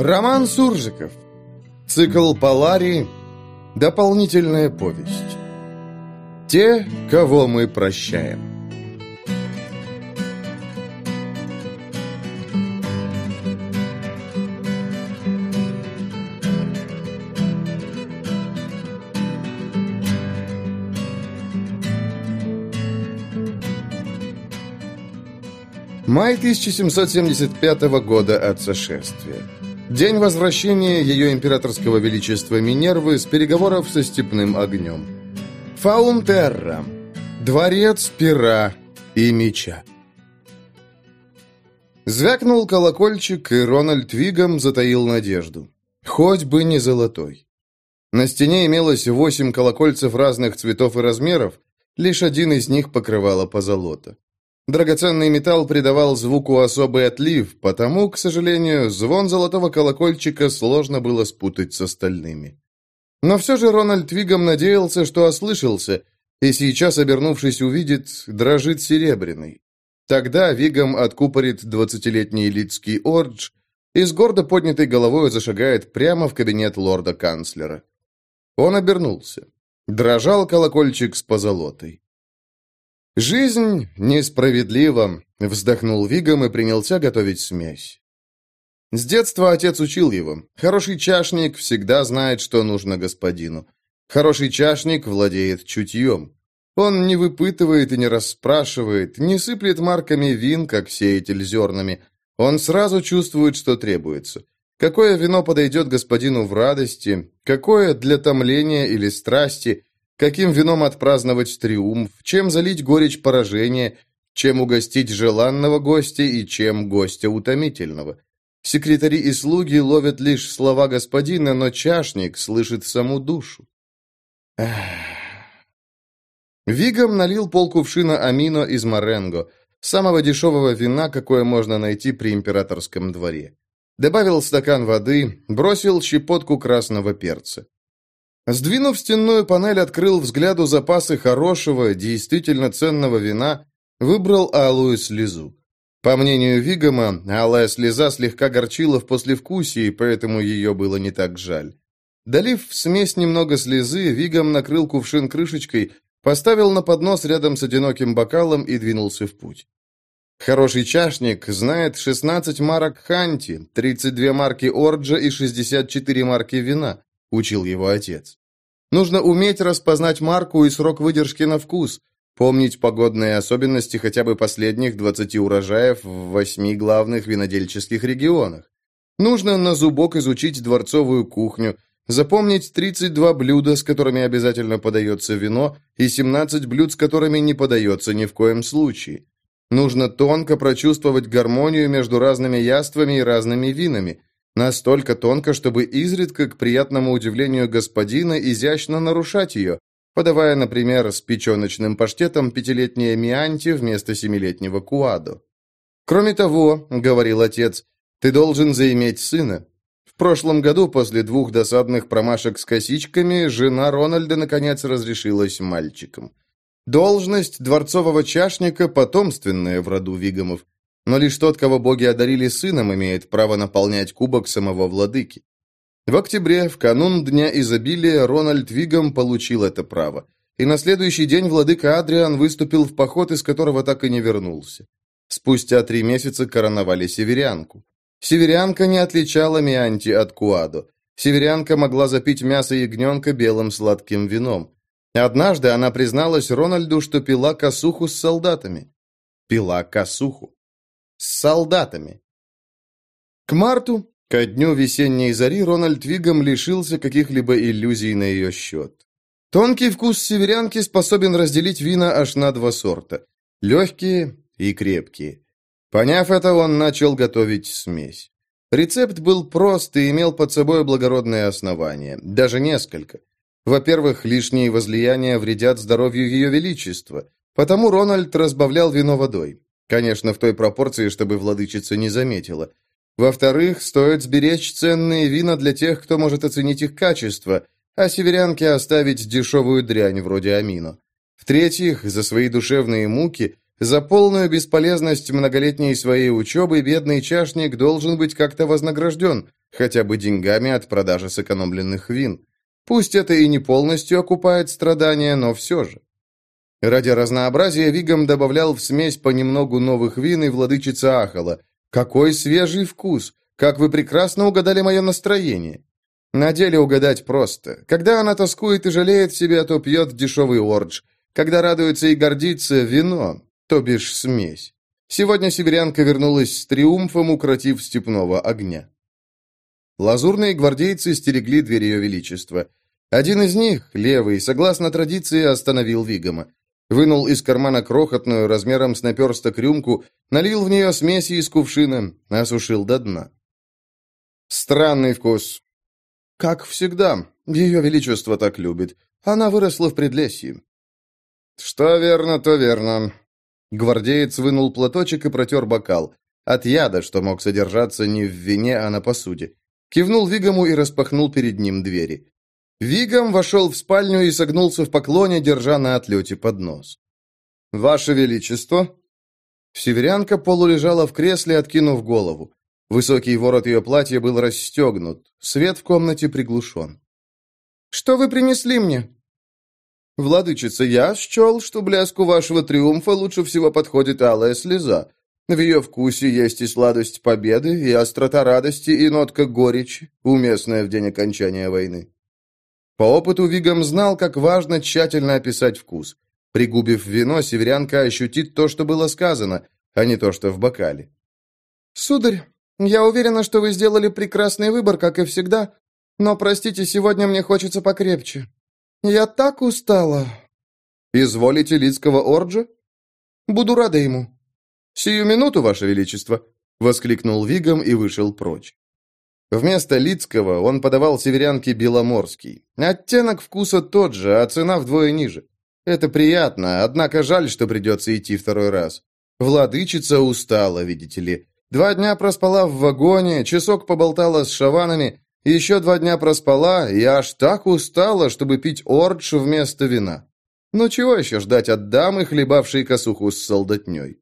Роман Суржиков. Цикл Полари. Дополнительная повесть. Те, кого мы прощаем. Май 1775 года от сошествия. День возвращения ее императорского величества Минервы с переговоров со степным огнем. Фаунтерра. Дворец пера и меча. Звякнул колокольчик, и Рональд Вигом затаил надежду. Хоть бы не золотой. На стене имелось восемь колокольцев разных цветов и размеров, лишь один из них покрывало позолота. Драгоценный металл придавал звуку особый отлив, потому, к сожалению, звон золотого колокольчика сложно было спутать с остальными. Но все же Рональд Вигом надеялся, что ослышался, и сейчас, обернувшись, увидит, дрожит серебряный. Тогда Вигом откупорит двадцатилетний лидский ордж и с гордо поднятой головой зашагает прямо в кабинет лорда-канцлера. Он обернулся. Дрожал колокольчик с позолотой. «Жизнь несправедлива», — вздохнул Вигом и принялся готовить смесь. С детства отец учил его. Хороший чашник всегда знает, что нужно господину. Хороший чашник владеет чутьем. Он не выпытывает и не расспрашивает, не сыплет марками вин, как сеятель зернами. Он сразу чувствует, что требуется. Какое вино подойдет господину в радости, какое для томления или страсти, Каким вином отпраздновать триумф, чем залить горечь поражения, чем угостить желанного гостя и чем гостя утомительного. Секретари и слуги ловят лишь слова господина, но чашник слышит саму душу. Эх. Вигом налил полкувшина амино из Маренго, самого дешевого вина, какое можно найти при императорском дворе. Добавил стакан воды, бросил щепотку красного перца. Сдвинув стенную панель, открыл взгляду запасы хорошего, действительно ценного вина, выбрал алую слезу. По мнению Вигома, алая слеза слегка горчила в послевкусии, поэтому ее было не так жаль. Долив в смесь немного слезы, Вигом накрыл кувшин крышечкой, поставил на поднос рядом с одиноким бокалом и двинулся в путь. Хороший чашник знает 16 марок ханти, 32 марки орджа и 64 марки вина, учил его отец. Нужно уметь распознать марку и срок выдержки на вкус, помнить погодные особенности хотя бы последних 20 урожаев в восьми главных винодельческих регионах. Нужно на зубок изучить дворцовую кухню, запомнить 32 блюда, с которыми обязательно подается вино, и 17 блюд, с которыми не подается ни в коем случае. Нужно тонко прочувствовать гармонию между разными яствами и разными винами, Настолько тонко, чтобы изредка, к приятному удивлению господина, изящно нарушать ее, подавая, например, с печеночным паштетом пятилетнее мианти вместо семилетнего куадо. «Кроме того, — говорил отец, — ты должен заиметь сына. В прошлом году, после двух досадных промашек с косичками, жена Рональда, наконец, разрешилась мальчиком. Должность дворцового чашника потомственная в роду Вигомов. Но лишь тот, кого боги одарили сыном, имеет право наполнять кубок самого владыки. В октябре, в канун Дня изобилия, Рональд Вигом получил это право. И на следующий день владыка Адриан выступил в поход, из которого так и не вернулся. Спустя три месяца короновали северянку. Северянка не отличала Мианти от Куадо. Северянка могла запить мясо ягненка белым сладким вином. Однажды она призналась Рональду, что пила косуху с солдатами. Пила косуху с солдатами. К марту, ко дню весенней зари, Рональд Вигом лишился каких-либо иллюзий на ее счет. Тонкий вкус северянки способен разделить вина аж на два сорта – легкие и крепкие. Поняв это, он начал готовить смесь. Рецепт был прост и имел под собой благородное основание, даже несколько. Во-первых, лишние возлияния вредят здоровью Ее Величества, потому Рональд разбавлял вино водой. Конечно, в той пропорции, чтобы владычица не заметила. Во-вторых, стоит сберечь ценные вина для тех, кто может оценить их качество, а северянке оставить дешевую дрянь вроде амино. В-третьих, за свои душевные муки, за полную бесполезность многолетней своей учебы бедный чашник должен быть как-то вознагражден, хотя бы деньгами от продажи сэкономленных вин. Пусть это и не полностью окупает страдания, но все же. Ради разнообразия Вигам добавлял в смесь понемногу новых вин, и владычица ахала. «Какой свежий вкус! Как вы прекрасно угадали мое настроение!» На деле угадать просто. Когда она тоскует и жалеет себя, то пьет дешевый ордж. Когда радуется и гордится, вино, то бишь смесь. Сегодня северянка вернулась с триумфом, укротив степного огня. Лазурные гвардейцы стерегли дверь ее величества. Один из них, левый, согласно традиции, остановил Вигома. Вынул из кармана крохотную, размером с наперсток рюмку, налил в нее смеси из кувшина, осушил до дна. Странный вкус. Как всегда, ее величество так любит. Она выросла в предлесье. Что верно, то верно. Гвардеец вынул платочек и протер бокал. От яда, что мог содержаться не в вине, а на посуде. Кивнул Вигому и распахнул перед ним двери. Вигам вошел в спальню и согнулся в поклоне, держа на отлете поднос. «Ваше Величество!» Северянка полулежала в кресле, откинув голову. Высокий ворот ее платья был расстегнут, свет в комнате приглушен. «Что вы принесли мне?» «Владычица, я счел, что блеску вашего триумфа лучше всего подходит алая слеза. В ее вкусе есть и сладость победы, и острота радости, и нотка горечи, уместная в день окончания войны». По опыту Вигам знал, как важно тщательно описать вкус. Пригубив вино, северянка ощутит то, что было сказано, а не то, что в бокале. «Сударь, я уверена, что вы сделали прекрасный выбор, как и всегда, но, простите, сегодня мне хочется покрепче. Я так устала». «Изволите Лицкого Орджа?» «Буду рада ему». «Сию минуту, Ваше Величество!» — воскликнул Вигам и вышел прочь. Вместо Лицкого он подавал северянке Беломорский. Оттенок вкуса тот же, а цена вдвое ниже. Это приятно, однако жаль, что придется идти второй раз. Владычица устала, видите ли. Два дня проспала в вагоне, часок поболтала с шаванами, еще два дня проспала и аж так устала, чтобы пить ордж вместо вина. Ну чего еще ждать от дамы, хлебавшей косуху с солдатней?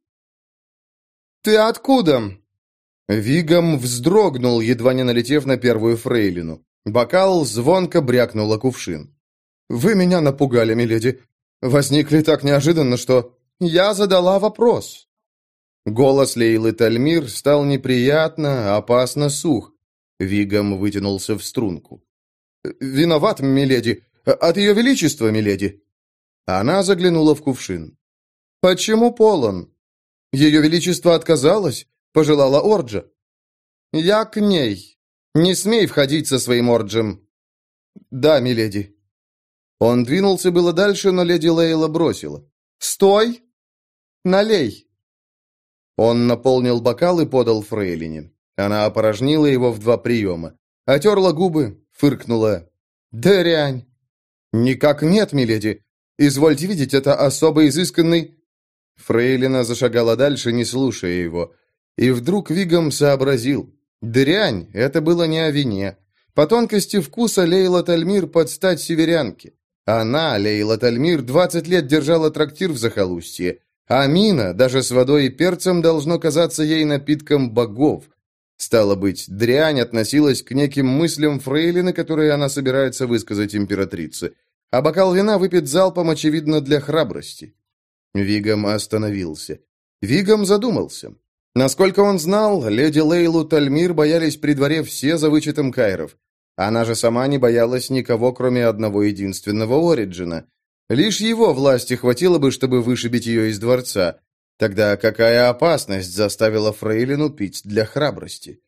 «Ты откуда?» Вигом вздрогнул, едва не налетев на первую фрейлину. Бокал звонко брякнул кувшин. «Вы меня напугали, миледи. Возникли так неожиданно, что...» «Я задала вопрос». Голос Лейлы Тальмир стал неприятно, опасно сух. Вигом вытянулся в струнку. «Виноват, миледи. От ее величества, миледи». Она заглянула в кувшин. «Почему полон?» «Ее величество отказалось. Пожелала Орджа. Я к ней. Не смей входить со своим Орджем. Да, миледи. Он двинулся было дальше, но леди Лейла бросила. Стой! Налей. Он наполнил бокал и подал фрейлине. Она опорожнила его в два приема. Отерла губы, фыркнула. «Дрянь!» «Никак нет, миледи. Извольте видеть, это особо изысканный...» Фрейлина зашагала дальше, не слушая его. И вдруг Вигом сообразил. Дрянь, это было не о вине. По тонкости вкуса Лейла Тальмир под стать северянке. Она, Лейла Тальмир, 20 лет держала трактир в захолустье. А Мина, даже с водой и перцем, должно казаться ей напитком богов. Стало быть, дрянь относилась к неким мыслям фрейлины, которые она собирается высказать императрице. А бокал вина выпит залпом, очевидно, для храбрости. Вигом остановился. Вигом задумался. Насколько он знал, леди Лейлу Тальмир боялись при дворе все за вычетом Кайров. Она же сама не боялась никого, кроме одного единственного Ориджина. Лишь его власти хватило бы, чтобы вышибить ее из дворца. Тогда какая опасность заставила Фрейлину пить для храбрости?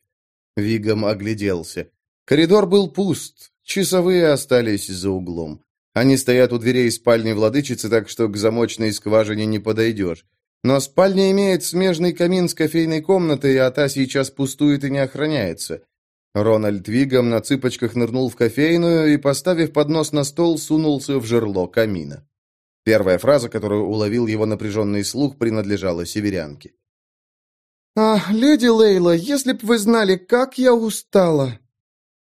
Вигом огляделся. Коридор был пуст, часовые остались за углом. Они стоят у дверей спальни владычицы, так что к замочной скважине не подойдешь. Но спальня имеет смежный камин с кофейной комнатой, а та сейчас пустует и не охраняется. Рональд Вигом на цыпочках нырнул в кофейную и, поставив поднос на стол, сунулся в жерло камина. Первая фраза, которую уловил его напряженный слух, принадлежала северянке. «Ах, леди Лейла, если б вы знали, как я устала!»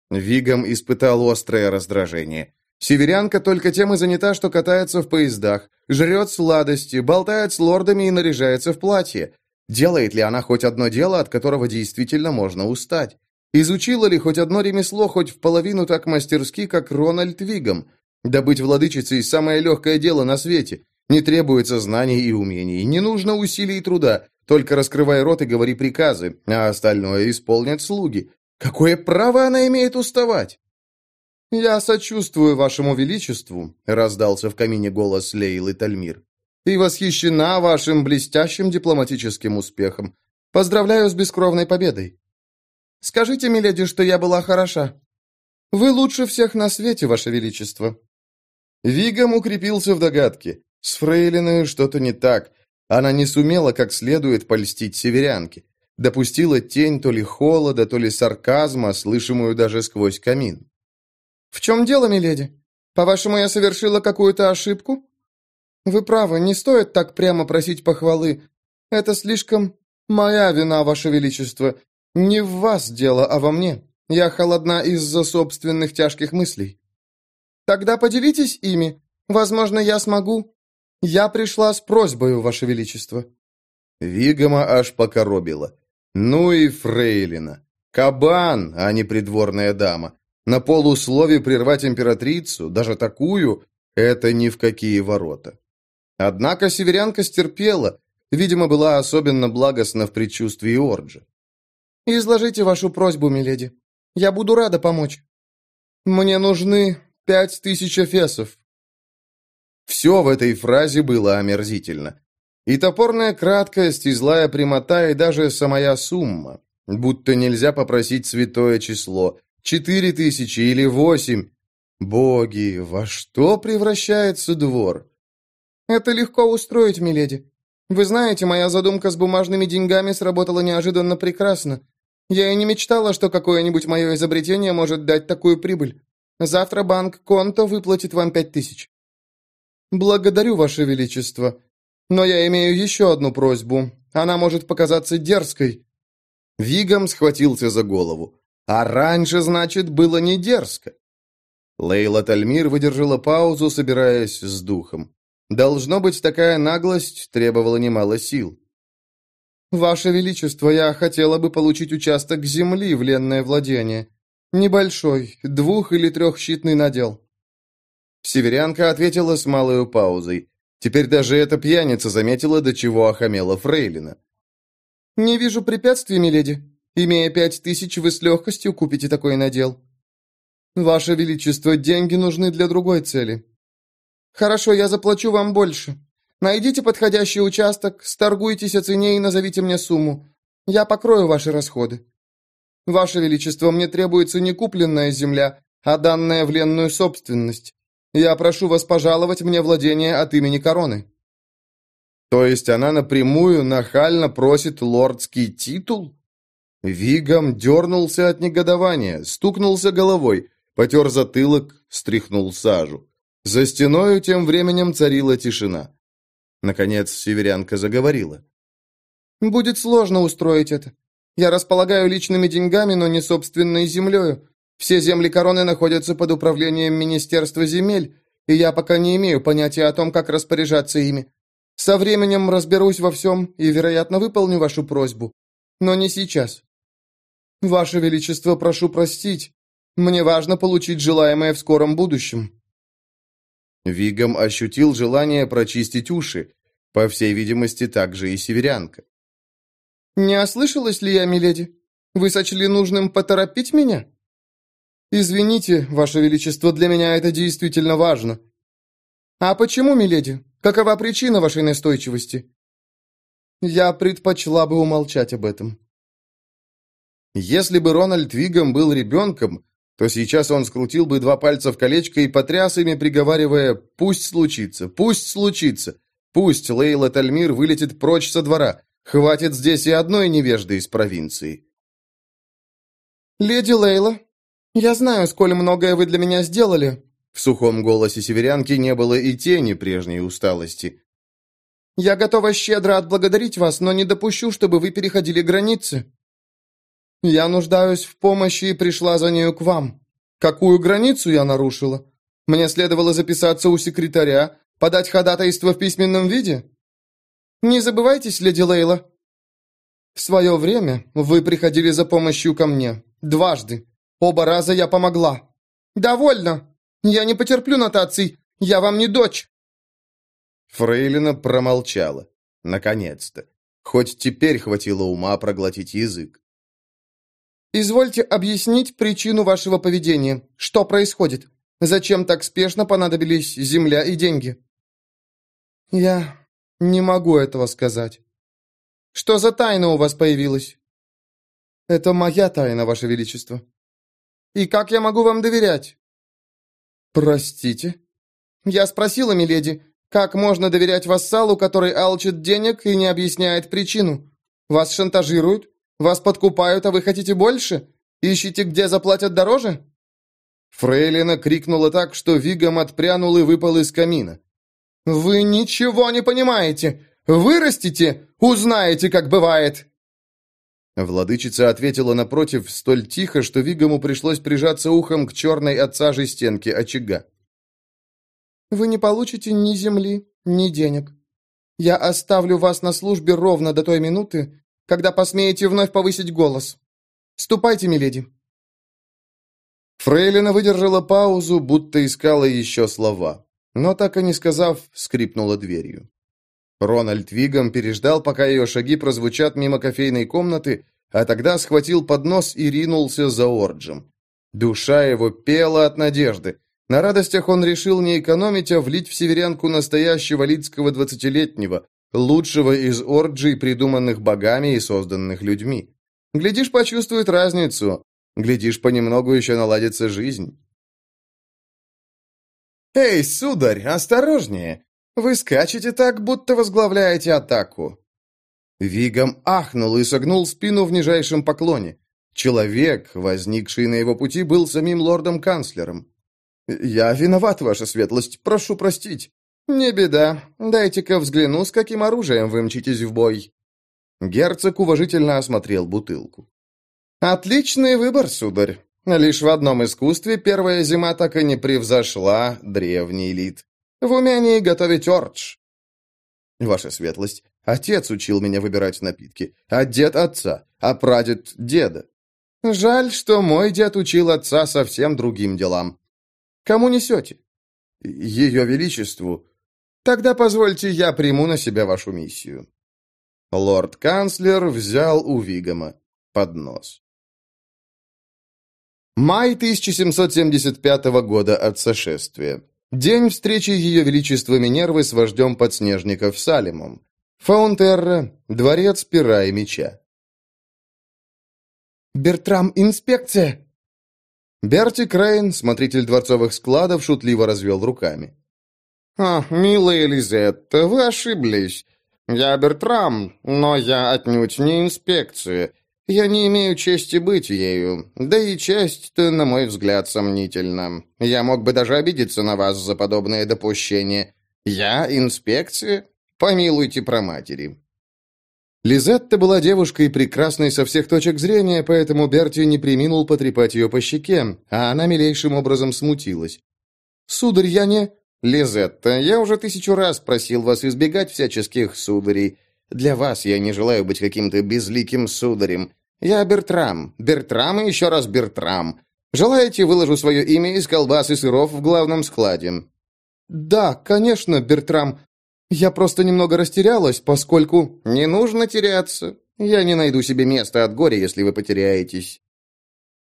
Вигом испытал острое раздражение. Северянка только тем и занята, что катается в поездах, жрет сладости, болтает с лордами и наряжается в платье. Делает ли она хоть одно дело, от которого действительно можно устать? Изучила ли хоть одно ремесло, хоть в половину так мастерски, как Рональд Вигом? Да быть владычицей – самое легкое дело на свете. Не требуется знаний и умений, не нужно усилий и труда. Только раскрывай рот и говори приказы, а остальное исполнят слуги. Какое право она имеет уставать? «Я сочувствую вашему величеству», — раздался в камине голос Лейлы Тальмир, «и восхищена вашим блестящим дипломатическим успехом. Поздравляю с бескровной победой. Скажите, миледи, что я была хороша. Вы лучше всех на свете, ваше величество». Вигам укрепился в догадке. С Фрейлиной что-то не так. Она не сумела как следует польстить северянке. Допустила тень то ли холода, то ли сарказма, слышимую даже сквозь камин. «В чем дело, миледи? По-вашему, я совершила какую-то ошибку?» «Вы правы, не стоит так прямо просить похвалы. Это слишком моя вина, ваше величество. Не в вас дело, а во мне. Я холодна из-за собственных тяжких мыслей». «Тогда поделитесь ими. Возможно, я смогу. Я пришла с просьбой, ваше величество». Вигома аж покоробила. «Ну и фрейлина. Кабан, а не придворная дама. На полуслове прервать императрицу, даже такую, это ни в какие ворота. Однако северянка стерпела, видимо, была особенно благостна в предчувствии Орджа. «Изложите вашу просьбу, миледи. Я буду рада помочь. Мне нужны пять тысяч эфесов». Все в этой фразе было омерзительно. И топорная краткость, и злая прямота, и даже самая сумма. Будто нельзя попросить святое число. Четыре тысячи или восемь. Боги, во что превращается двор? Это легко устроить, миледи. Вы знаете, моя задумка с бумажными деньгами сработала неожиданно прекрасно. Я и не мечтала, что какое-нибудь мое изобретение может дать такую прибыль. Завтра банк Конто выплатит вам пять тысяч. Благодарю, ваше величество. Но я имею еще одну просьбу. Она может показаться дерзкой. Вигам схватился за голову. А раньше, значит, было не дерзко. Лейла Тальмир выдержала паузу, собираясь с духом. Должно быть, такая наглость требовала немало сил. «Ваше Величество, я хотела бы получить участок земли в ленное владение. Небольшой, двух- или трехщитный надел». Северянка ответила с малой паузой. Теперь даже эта пьяница заметила, до чего охамела Фрейлина. «Не вижу препятствий, миледи. Имея пять тысяч, вы с легкостью купите такой надел. Ваше Величество, деньги нужны для другой цели. Хорошо, я заплачу вам больше. Найдите подходящий участок, сторгуйтесь о цене и назовите мне сумму. Я покрою ваши расходы. Ваше Величество, мне требуется не купленная земля, а данная в ленную собственность. Я прошу вас пожаловать мне владение от имени короны». То есть она напрямую нахально просит лордский титул? Вигом дернулся от негодования, стукнулся головой, потер затылок, стряхнул сажу. За стеною тем временем царила тишина. Наконец северянка заговорила. «Будет сложно устроить это. Я располагаю личными деньгами, но не собственной землею. Все земли короны находятся под управлением Министерства земель, и я пока не имею понятия о том, как распоряжаться ими. Со временем разберусь во всем и, вероятно, выполню вашу просьбу. Но не сейчас. «Ваше Величество, прошу простить. Мне важно получить желаемое в скором будущем». Вигом ощутил желание прочистить уши. По всей видимости, также и северянка. «Не ослышалась ли я, миледи? Вы сочли нужным поторопить меня?» «Извините, Ваше Величество, для меня это действительно важно». «А почему, миледи? Какова причина вашей настойчивости?» «Я предпочла бы умолчать об этом». Если бы Рональд Вигом был ребенком, то сейчас он скрутил бы два пальца в колечко и потряс ими, приговаривая «Пусть случится, пусть случится, пусть Лейла Тальмир вылетит прочь со двора, хватит здесь и одной невежды из провинции». «Леди Лейла, я знаю, сколь многое вы для меня сделали». В сухом голосе северянки не было и тени прежней усталости. «Я готова щедро отблагодарить вас, но не допущу, чтобы вы переходили границы». Я нуждаюсь в помощи и пришла за нею к вам. Какую границу я нарушила? Мне следовало записаться у секретаря, подать ходатайство в письменном виде? Не забывайтесь, леди Лейла. В свое время вы приходили за помощью ко мне. Дважды. Оба раза я помогла. Довольно. Я не потерплю нотаций. Я вам не дочь. Фрейлина промолчала. Наконец-то. Хоть теперь хватило ума проглотить язык. «Извольте объяснить причину вашего поведения. Что происходит? Зачем так спешно понадобились земля и деньги?» «Я не могу этого сказать». «Что за тайна у вас появилась?» «Это моя тайна, ваше величество». «И как я могу вам доверять?» «Простите?» «Я спросила, миледи, как можно доверять вассалу, который алчит денег и не объясняет причину? Вас шантажируют? Вас подкупают, а вы хотите больше? Ищите, где заплатят дороже?» Фрейлина крикнула так, что Вигом отпрянул и выпал из камина. «Вы ничего не понимаете! Вырастите, узнаете, как бывает!» Владычица ответила напротив столь тихо, что Вигому пришлось прижаться ухом к черной от сажи стенке очага. Вы не получите ни земли, ни денег. Я оставлю вас на службе ровно до той минуты, когда посмеете вновь повысить голос. Ступайте, миледи». Фрейлина выдержала паузу, будто искала еще слова, но так и не сказав, скрипнула дверью. Рональд Вигом переждал, пока ее шаги прозвучат мимо кофейной комнаты, а тогда схватил поднос и ринулся за Орджем. Душа его пела от надежды. На радостях он решил не экономить, а влить в северянку настоящего лидского двадцатилетнего, лучшего из орджий, придуманных богами и созданных людьми. Глядишь, почувствует разницу. Глядишь, понемногу еще наладится жизнь. «Эй, сударь, осторожнее! Вы скачете так, будто возглавляете атаку!» Вигом ахнул и согнул спину в нижайшем поклоне. Человек, возникший на его пути, был самим лордом-канцлером. «Я виноват, ваша светлость, прошу простить». «Не беда. Дайте-ка взгляну, с каким оружием вы мчитесь в бой». Герцог уважительно осмотрел бутылку. «Отличный выбор, сударь. Лишь в одном искусстве первая зима так и не превзошла древний лид. В умении готовить ордж». «Ваша светлость, отец учил меня выбирать напитки, а дед отца, а прадед деда. Жаль, что мой дед учил отца совсем другим делам. Кому несете? Ее Величеству. Тогда позвольте, я приму на себя вашу миссию. Лорд-канцлер взял у Вигома поднос. Май 1775 года от сошествия. День встречи Ее Величества Минервы с вождем подснежников Салимом. Фаунтерра, дворец пера и меча. «Бертрам, инспекция!» Берти Крейн, смотритель дворцовых складов, шутливо развел руками. «А, милая Лизетта, вы ошиблись. Я Бертрам, но я отнюдь не инспекция. Я не имею чести быть ею, да и честь-то, на мой взгляд, сомнительна. Я мог бы даже обидеться на вас за подобное допущение. Я инспекция? Помилуйте про матери. Лизетта была девушкой прекрасной со всех точек зрения, поэтому Берти не приминул потрепать ее по щеке, а она милейшим образом смутилась. «Сударь, я не...» «Лизетта, я уже тысячу раз просил вас избегать всяческих сударей. Для вас я не желаю быть каким-то безликим сударем. Я Бертрам. Бертрам и еще раз Бертрам. Желаете, выложу свое имя из колбас и сыров в главном складе?» «Да, конечно, Бертрам. Я просто немного растерялась, поскольку... Не нужно теряться. Я не найду себе места от горя, если вы потеряетесь.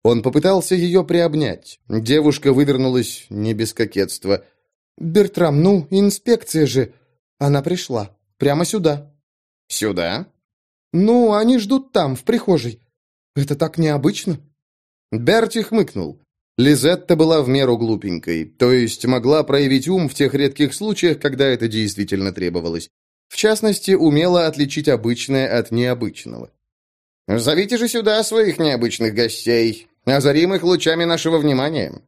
Он попытался ее приобнять. Девушка вывернулась не без кокетства. «Бертрам, ну, инспекция же!» Она пришла. Прямо сюда. «Сюда?» «Ну, они ждут там, в прихожей. Это так необычно». Берти хмыкнул. Лизетта была в меру глупенькой, то есть могла проявить ум в тех редких случаях, когда это действительно требовалось. В частности, умела отличить обычное от необычного. «Зовите же сюда своих необычных гостей, озарим их лучами нашего внимания».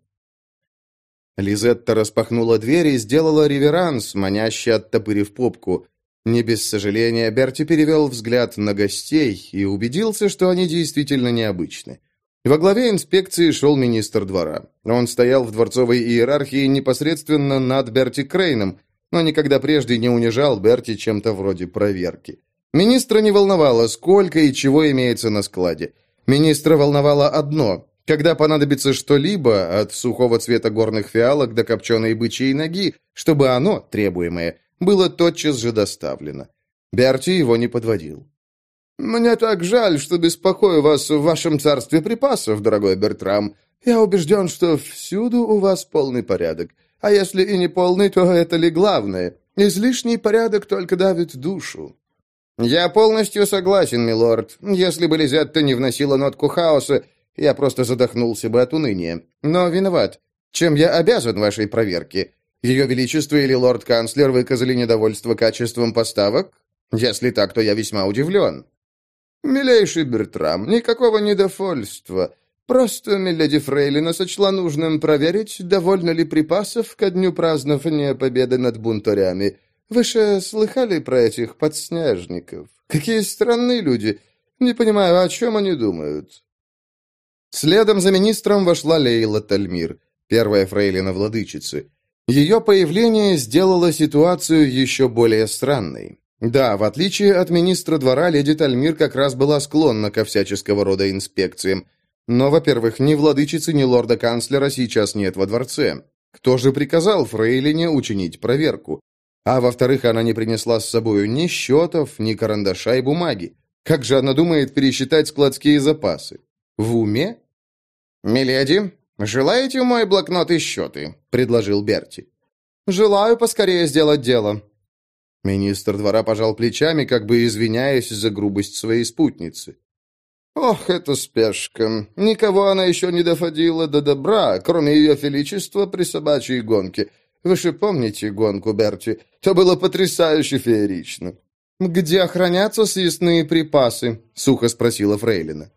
Лизетта распахнула дверь и сделала реверанс, маняще оттопырив попку. Не без сожаления Берти перевел взгляд на гостей и убедился, что они действительно необычны. Во главе инспекции шел министр двора. Он стоял в дворцовой иерархии непосредственно над Берти Крейном, но никогда прежде не унижал Берти чем-то вроде проверки. Министра не волновало, сколько и чего имеется на складе. Министра волновало одно – когда понадобится что-либо, от сухого цвета горных фиалок до копченой бычьей ноги, чтобы оно, требуемое, было тотчас же доставлено. Берти его не подводил. «Мне так жаль, что беспокою вас в вашем царстве припасов, дорогой Бертрам. Я убежден, что всюду у вас полный порядок. А если и не полный, то это ли главное? Излишний порядок только давит душу». «Я полностью согласен, милорд. Если бы Лизетта не вносила нотку хаоса, я просто задохнулся бы от уныния. Но виноват. Чем я обязан вашей проверке? Ее Величество или лорд-канцлер выказали недовольство качеством поставок? Если так, то я весьма удивлен». «Милейший Бертрам, никакого недовольства. Просто миледи Фрейлина сочла нужным проверить, довольно ли припасов ко дню празднования победы над бунтарями. Вы же слыхали про этих подснежников? Какие странные люди. Не понимаю, о чем они думают». Следом за министром вошла Лейла Тальмир, первая фрейлина владычицы. Ее появление сделало ситуацию еще более странной. Да, в отличие от министра двора, леди Тальмир как раз была склонна ко всяческого рода инспекциям. Но, во-первых, ни владычицы, ни лорда-канцлера сейчас нет во дворце. Кто же приказал Фрейлине учинить проверку? А во-вторых, она не принесла с собой ни счетов, ни карандаша и бумаги. Как же она думает пересчитать складские запасы? В уме? «Миледи, желаете мой блокнот и счеты?» — предложил Берти. «Желаю поскорее сделать дело», Министр двора пожал плечами, как бы извиняясь за грубость своей спутницы. «Ох, это спешка! Никого она еще не доходила до добра, кроме ее величества при собачьей гонке. Вы же помните гонку, Берти? То было потрясающе феерично». «Где хранятся съестные припасы?» — сухо спросила Фрейлина.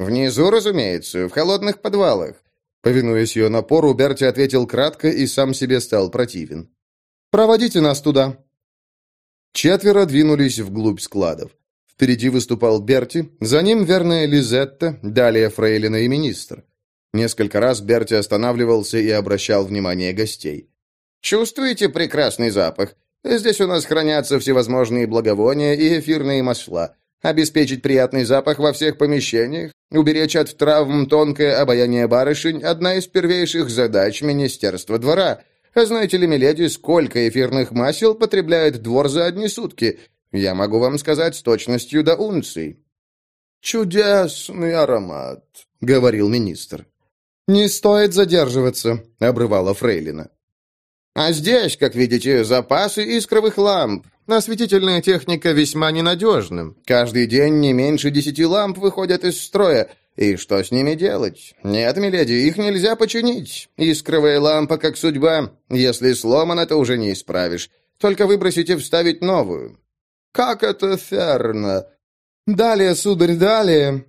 «Внизу, разумеется, в холодных подвалах». Повинуясь ее напору, Берти ответил кратко и сам себе стал противен. «Проводите нас туда», Четверо двинулись вглубь складов. Впереди выступал Берти, за ним верная Лизетта, далее Фрейлина и министр. Несколько раз Берти останавливался и обращал внимание гостей. «Чувствуете прекрасный запах? Здесь у нас хранятся всевозможные благовония и эфирные масла. Обеспечить приятный запах во всех помещениях, уберечь от травм тонкое обаяние барышень – одна из первейших задач Министерства двора. А знаете ли, миледи, сколько эфирных масел потребляет двор за одни сутки? Я могу вам сказать с точностью до унций». «Чудесный аромат», — говорил министр. «Не стоит задерживаться», — обрывала Фрейлина. «А здесь, как видите, запасы искровых ламп. Осветительная техника весьма ненадежна. Каждый день не меньше десяти ламп выходят из строя, и что с ними делать? Нет, миледи, их нельзя починить. Искровая лампа как судьба. Если сломана, то уже не исправишь. Только выбросить и вставить новую. Как это ферно. Далее, сударь, далее.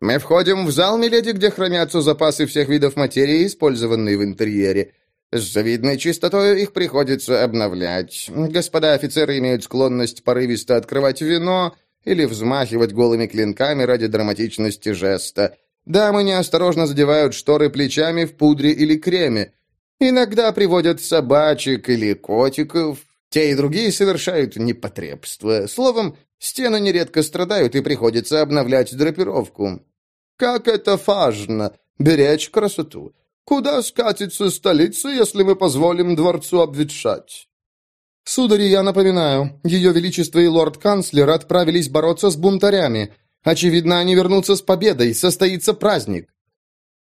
Мы входим в зал, миледи, где хранятся запасы всех видов материи, использованные в интерьере. С завидной чистотой их приходится обновлять. Господа офицеры имеют склонность порывисто открывать вино, или взмахивать голыми клинками ради драматичности жеста. Дамы неосторожно задевают шторы плечами в пудре или креме. Иногда приводят собачек или котиков. Те и другие совершают непотребство. Словом, стены нередко страдают, и приходится обновлять драпировку. Как это важно! Беречь красоту! Куда скатится столица, если мы позволим дворцу обветшать? «Судари, я напоминаю, Ее Величество и лорд-канцлер отправились бороться с бунтарями. Очевидно, они вернутся с победой, состоится праздник».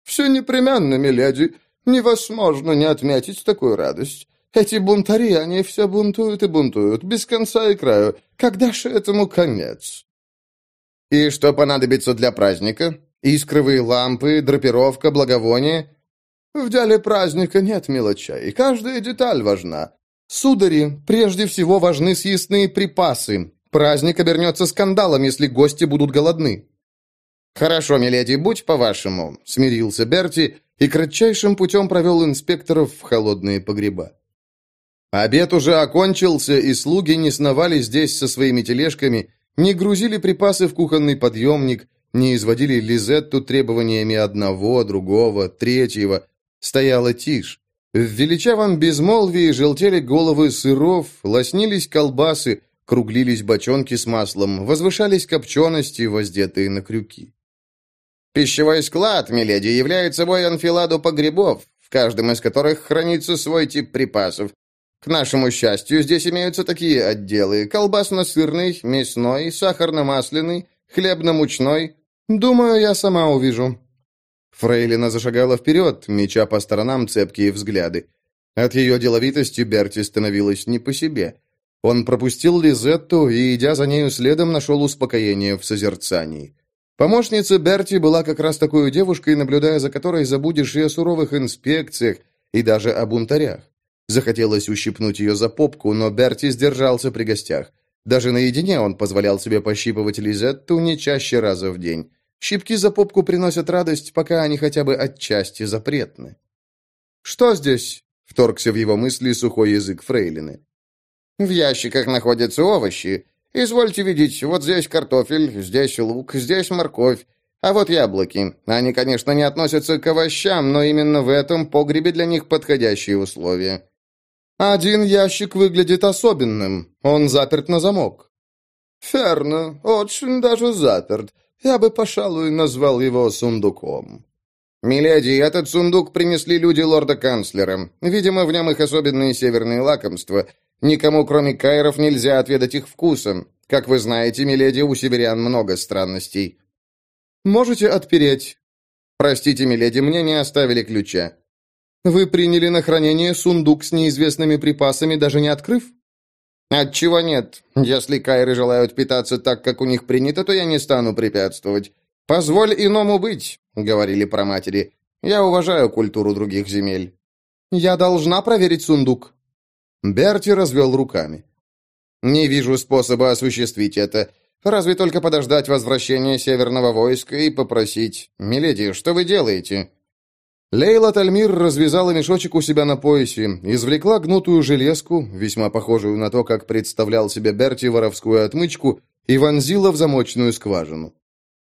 «Все непременно, миледи. Невозможно не отметить такую радость. Эти бунтари, они все бунтуют и бунтуют, без конца и краю. Когда же этому конец?» «И что понадобится для праздника? Искровые лампы, драпировка, благовония?» «В деле праздника нет мелочей, каждая деталь важна. «Судари, прежде всего важны съестные припасы. Праздник обернется скандалом, если гости будут голодны». «Хорошо, миледи, будь по-вашему», — смирился Берти и кратчайшим путем провел инспекторов в холодные погреба. Обед уже окончился, и слуги не сновали здесь со своими тележками, не грузили припасы в кухонный подъемник, не изводили Лизетту требованиями одного, другого, третьего. Стояла тишь. В величавом безмолвии желтели головы сыров, лоснились колбасы, круглились бочонки с маслом, возвышались копчености, воздетые на крюки. Пищевой склад, миледи, является собой анфиладу погребов, в каждом из которых хранится свой тип припасов. К нашему счастью, здесь имеются такие отделы: колбасно-сырный, мясной, сахарно-масляный, хлебно-мучной. Думаю, я сама увижу. Фрейлина зашагала вперед, меча по сторонам цепкие взгляды. От ее деловитости Берти становилось не по себе. Он пропустил Лизетту и, идя за нею следом, нашел успокоение в созерцании. Помощница Берти была как раз такой девушкой, наблюдая за которой забудешь и о суровых инспекциях, и даже о бунтарях. Захотелось ущипнуть ее за попку, но Берти сдержался при гостях. Даже наедине он позволял себе пощипывать Лизетту не чаще раза в день. Щипки за попку приносят радость, пока они хотя бы отчасти запретны. «Что здесь?» — вторгся в его мысли сухой язык фрейлины. «В ящиках находятся овощи. Извольте видеть, вот здесь картофель, здесь лук, здесь морковь, а вот яблоки. Они, конечно, не относятся к овощам, но именно в этом погребе для них подходящие условия». «Один ящик выглядит особенным. Он заперт на замок». «Ферно, очень даже заперт. Я бы, пожалуй, назвал его сундуком». «Миледи, этот сундук принесли люди лорда-канцлера. Видимо, в нем их особенные северные лакомства. Никому, кроме кайров, нельзя отведать их вкусом. Как вы знаете, миледи, у северян много странностей». «Можете отпереть?» «Простите, миледи, мне не оставили ключа». «Вы приняли на хранение сундук с неизвестными припасами, даже не открыв?» «Отчего нет? Если кайры желают питаться так, как у них принято, то я не стану препятствовать. Позволь иному быть», — говорили про матери. «Я уважаю культуру других земель». «Я должна проверить сундук». Берти развел руками. «Не вижу способа осуществить это. Разве только подождать возвращения северного войска и попросить. Миледи, что вы делаете?» Лейла Тальмир развязала мешочек у себя на поясе, извлекла гнутую железку, весьма похожую на то, как представлял себе Берти воровскую отмычку, и вонзила в замочную скважину.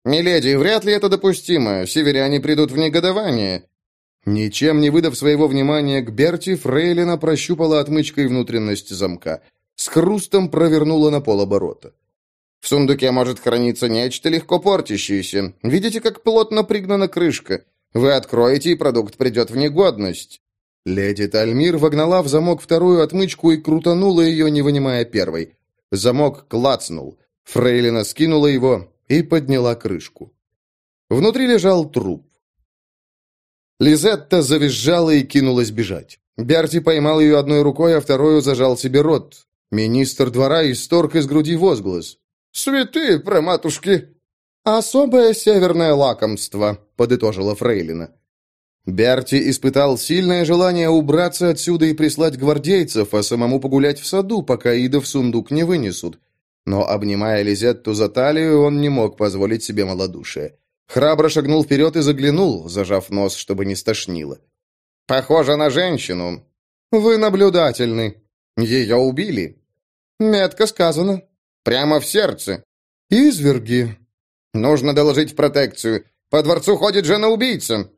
«Миледи, вряд ли это допустимо. Северяне придут в негодование». Ничем не выдав своего внимания к Берти, Фрейлина прощупала отмычкой внутренность замка. С хрустом провернула на полоборота. «В сундуке может храниться нечто легко портящееся. Видите, как плотно пригнана крышка?» Вы откроете, и продукт придет в негодность». Леди Тальмир вогнала в замок вторую отмычку и крутанула ее, не вынимая первой. Замок клацнул. Фрейлина скинула его и подняла крышку. Внутри лежал труп. Лизетта завизжала и кинулась бежать. Берти поймал ее одной рукой, а вторую зажал себе рот. Министр двора исторг из груди возглас. «Святые проматушки! «Особое северное лакомство», — подытожила Фрейлина. Берти испытал сильное желание убраться отсюда и прислать гвардейцев, а самому погулять в саду, пока Ида в сундук не вынесут. Но, обнимая Лизетту за талию, он не мог позволить себе малодушие. Храбро шагнул вперед и заглянул, зажав нос, чтобы не стошнило. «Похоже на женщину». «Вы наблюдательны». «Ее убили». «Метко сказано». «Прямо в сердце». «Изверги», «Нужно доложить протекцию. По дворцу ходит жена-убийца».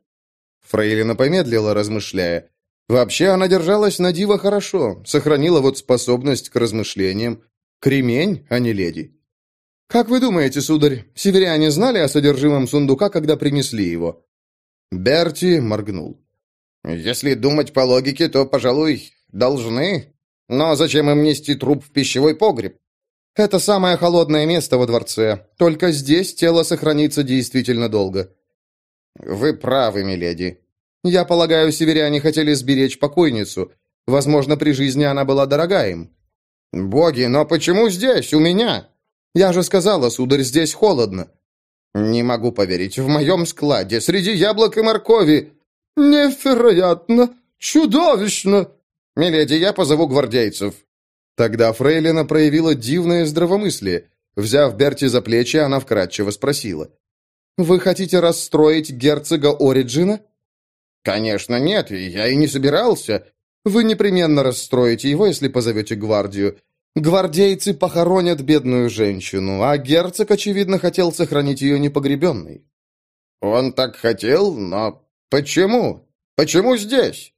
Фрейлина помедлила, размышляя. Вообще она держалась на диво хорошо, сохранила вот способность к размышлениям. Кремень, а не леди. «Как вы думаете, сударь, северяне знали о содержимом сундука, когда принесли его?» Берти моргнул. «Если думать по логике, то, пожалуй, должны. Но зачем им нести труп в пищевой погреб? Это самое холодное место во дворце. Только здесь тело сохранится действительно долго. Вы правы, миледи. Я полагаю, северяне хотели сберечь покойницу. Возможно, при жизни она была дорога им. Боги, но почему здесь, у меня? Я же сказала, сударь, здесь холодно. Не могу поверить, в моем складе, среди яблок и моркови. Невероятно! Чудовищно! Миледи, я позову гвардейцев. Тогда Фрейлина проявила дивное здравомыслие. Взяв Берти за плечи, она вкратчиво спросила. «Вы хотите расстроить герцога Ориджина?» «Конечно нет, я и не собирался. Вы непременно расстроите его, если позовете гвардию. Гвардейцы похоронят бедную женщину, а герцог, очевидно, хотел сохранить ее непогребенной». «Он так хотел, но почему? Почему здесь?»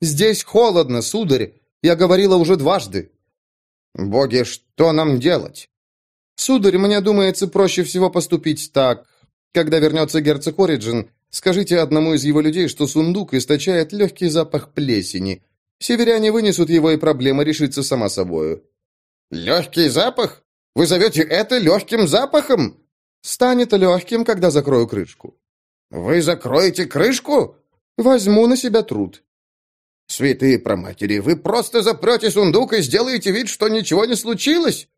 «Здесь холодно, сударь. Я говорила уже дважды». «Боги, что нам делать?» «Сударь, мне думается, проще всего поступить так. Когда вернется герцог Ориджин, скажите одному из его людей, что сундук источает легкий запах плесени. Северяне вынесут его, и проблема решится сама собою». «Легкий запах? Вы зовете это легким запахом?» «Станет легким, когда закрою крышку». «Вы закроете крышку?» «Возьму на себя труд». «Святые проматери, вы просто запрете сундук и сделаете вид, что ничего не случилось?»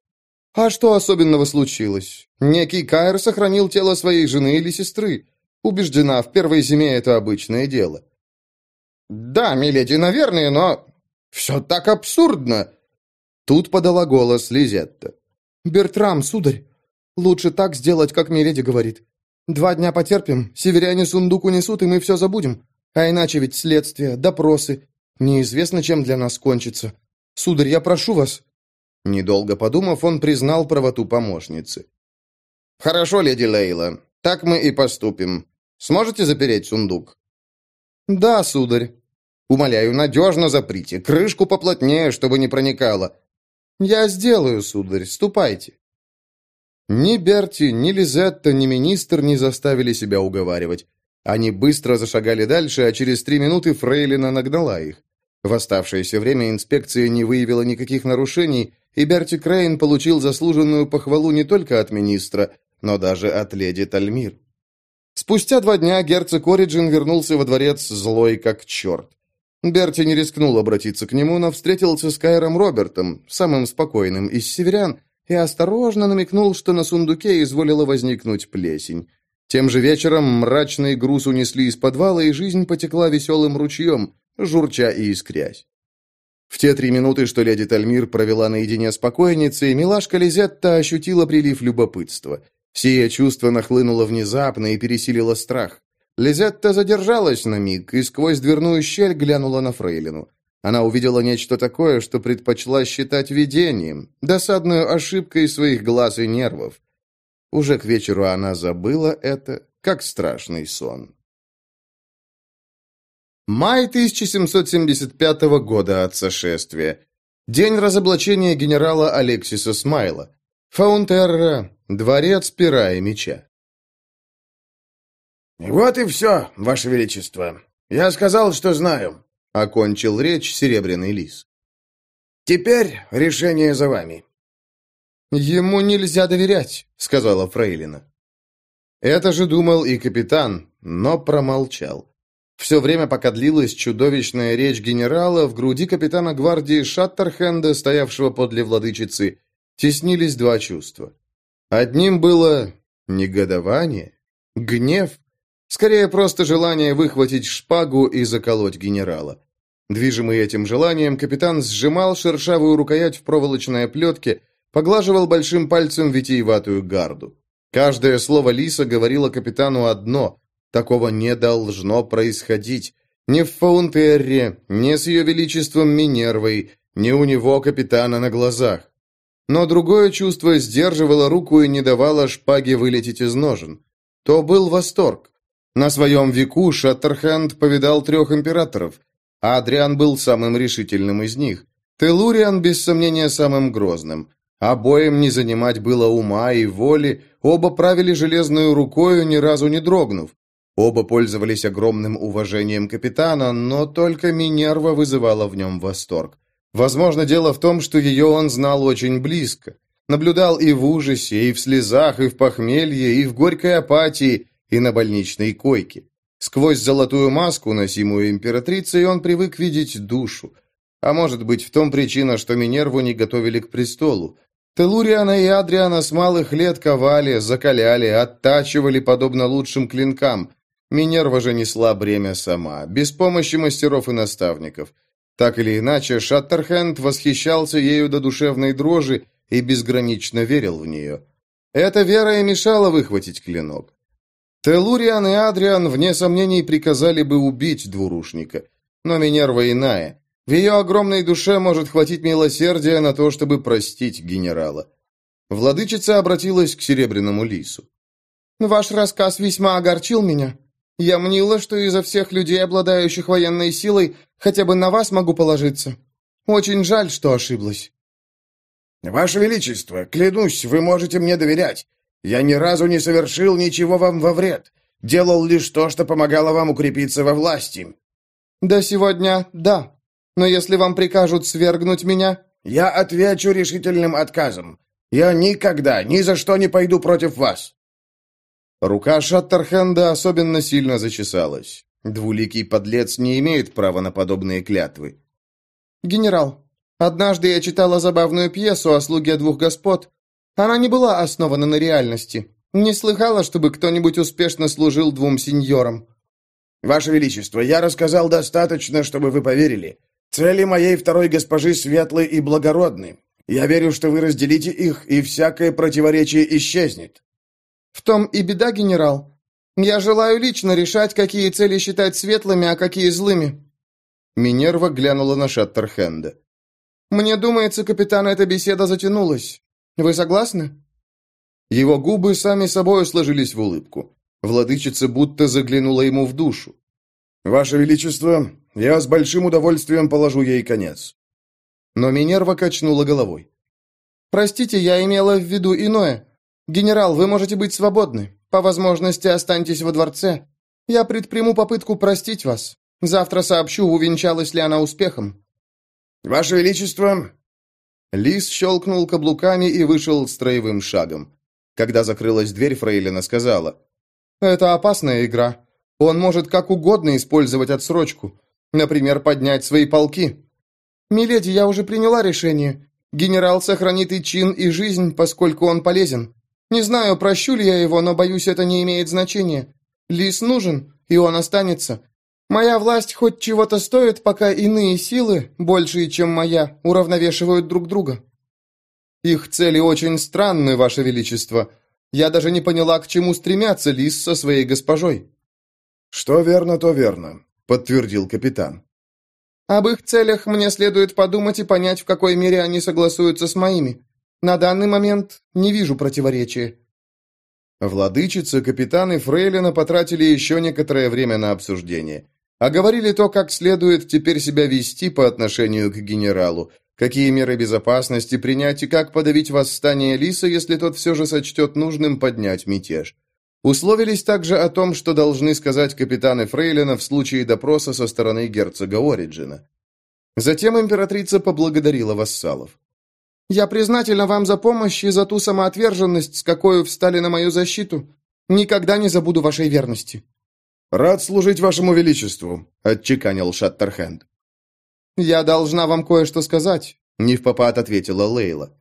«А что особенного случилось? Некий Кайр сохранил тело своей жены или сестры. Убеждена, в первой зиме это обычное дело». «Да, миледи, наверное, но...» «Все так абсурдно!» Тут подала голос Лизетта. «Бертрам, сударь, лучше так сделать, как миледи говорит. Два дня потерпим, северяне сундук унесут, и мы все забудем. А иначе ведь следствие, допросы. Неизвестно, чем для нас кончится. Сударь, я прошу вас, Недолго подумав, он признал правоту помощницы. «Хорошо, леди Лейла, так мы и поступим. Сможете запереть сундук?» «Да, сударь». «Умоляю, надежно заприте, крышку поплотнее, чтобы не проникало». «Я сделаю, сударь, ступайте». Ни Берти, ни Лизетта, ни министр не заставили себя уговаривать. Они быстро зашагали дальше, а через три минуты Фрейлина нагнала их. В оставшееся время инспекция не выявила никаких нарушений, и Берти Крейн получил заслуженную похвалу не только от министра, но даже от леди Тальмир. Спустя два дня герцог Ориджин вернулся во дворец злой как черт. Берти не рискнул обратиться к нему, но встретился с Кайром Робертом, самым спокойным из северян, и осторожно намекнул, что на сундуке изволила возникнуть плесень. Тем же вечером мрачный груз унесли из подвала, и жизнь потекла веселым ручьем, журча и искрясь. В те три минуты, что леди Тальмир провела наедине с покойницей, милашка Лизетта ощутила прилив любопытства. Сие чувство нахлынуло внезапно и пересилило страх. Лизетта задержалась на миг и сквозь дверную щель глянула на Фрейлину. Она увидела нечто такое, что предпочла считать видением, досадную ошибкой своих глаз и нервов. Уже к вечеру она забыла это, как страшный сон. Май 1775 года от сошествия. День разоблачения генерала Алексиса Смайла. Фаунтерра, дворец пера и меча. «Вот и все, Ваше Величество. Я сказал, что знаю», — окончил речь Серебряный Лис. «Теперь решение за вами». «Ему нельзя доверять», — сказала Фрейлина. Это же думал и капитан, но промолчал. Все время, пока длилась чудовищная речь генерала, в груди капитана гвардии Шаттерхенда, стоявшего подле владычицы, теснились два чувства. Одним было негодование, гнев, скорее просто желание выхватить шпагу и заколоть генерала. Движимый этим желанием, капитан сжимал шершавую рукоять в проволочной оплетке, поглаживал большим пальцем витиеватую гарду. Каждое слово Лиса говорило капитану одно Такого не должно происходить. Ни в Фаунтерре, ни с ее величеством Минервой, ни у него капитана на глазах. Но другое чувство сдерживало руку и не давало шпаге вылететь из ножен. То был восторг. На своем веку Шаттерхенд повидал трех императоров. А Адриан был самым решительным из них. Телуриан, без сомнения, самым грозным. Обоим не занимать было ума и воли, оба правили железную рукою, ни разу не дрогнув. Оба пользовались огромным уважением капитана, но только Минерва вызывала в нем восторг. Возможно, дело в том, что ее он знал очень близко. Наблюдал и в ужасе, и в слезах, и в похмелье, и в горькой апатии, и на больничной койке. Сквозь золотую маску, носимую императрицей, он привык видеть душу. А может быть, в том причина, что Минерву не готовили к престолу. Телуриана и Адриана с малых лет ковали, закаляли, оттачивали подобно лучшим клинкам, Минерва же несла бремя сама, без помощи мастеров и наставников. Так или иначе, Шаттерхенд восхищался ею до душевной дрожи и безгранично верил в нее. Эта вера и мешала выхватить клинок. Телуриан и Адриан, вне сомнений, приказали бы убить двурушника. Но Минерва иная. В ее огромной душе может хватить милосердия на то, чтобы простить генерала. Владычица обратилась к Серебряному Лису. «Ваш рассказ весьма огорчил меня. Я мнила, что изо всех людей, обладающих военной силой, хотя бы на вас могу положиться. Очень жаль, что ошиблась». «Ваше Величество, клянусь, вы можете мне доверять. Я ни разу не совершил ничего вам во вред. Делал лишь то, что помогало вам укрепиться во власти». «До сегодня – да. Но если вам прикажут свергнуть меня...» «Я отвечу решительным отказом. Я никогда, ни за что не пойду против вас». Рука Шаттерхенда особенно сильно зачесалась. Двуликий подлец не имеет права на подобные клятвы. «Генерал, однажды я читала забавную пьесу о слуге двух господ. Она не была основана на реальности. Не слыхала, чтобы кто-нибудь успешно служил двум сеньорам». «Ваше Величество, я рассказал достаточно, чтобы вы поверили. Цели моей второй госпожи светлы и благородны. Я верю, что вы разделите их, и всякое противоречие исчезнет». «В том и беда, генерал. Я желаю лично решать, какие цели считать светлыми, а какие злыми». Минерва глянула на Шаттерхенда. «Мне думается, капитан, эта беседа затянулась. Вы согласны?» Его губы сами собой сложились в улыбку. Владычица будто заглянула ему в душу. «Ваше Величество, я с большим удовольствием положу ей конец». Но Минерва качнула головой. «Простите, я имела в виду иное. «Генерал, вы можете быть свободны. По возможности останьтесь во дворце. Я предприму попытку простить вас. Завтра сообщу, увенчалась ли она успехом». «Ваше Величество!» Лис щелкнул каблуками и вышел строевым шагом. Когда закрылась дверь, Фрейлина сказала. «Это опасная игра. Он может как угодно использовать отсрочку. Например, поднять свои полки». «Миледи, я уже приняла решение. Генерал сохранит и чин, и жизнь, поскольку он полезен. Не знаю, прощу ли я его, но, боюсь, это не имеет значения. Лис нужен, и он останется. Моя власть хоть чего-то стоит, пока иные силы, большие, чем моя, уравновешивают друг друга. Их цели очень странны, Ваше Величество. Я даже не поняла, к чему стремятся Лис со своей госпожой. Что верно, то верно, подтвердил капитан. Об их целях мне следует подумать и понять, в какой мере они согласуются с моими. На данный момент не вижу противоречия». Владычица, капитан и фрейлина потратили еще некоторое время на обсуждение. А говорили то, как следует теперь себя вести по отношению к генералу, какие меры безопасности принять и как подавить восстание Лиса, если тот все же сочтет нужным поднять мятеж. Условились также о том, что должны сказать капитаны Фрейлина в случае допроса со стороны герцога Ориджина. Затем императрица поблагодарила вассалов. Я признательна вам за помощь и за ту самоотверженность, с какой встали на мою защиту. Никогда не забуду вашей верности». «Рад служить вашему величеству», — отчеканил Шаттерхенд. «Я должна вам кое-что сказать», — не в попад ответила Лейла.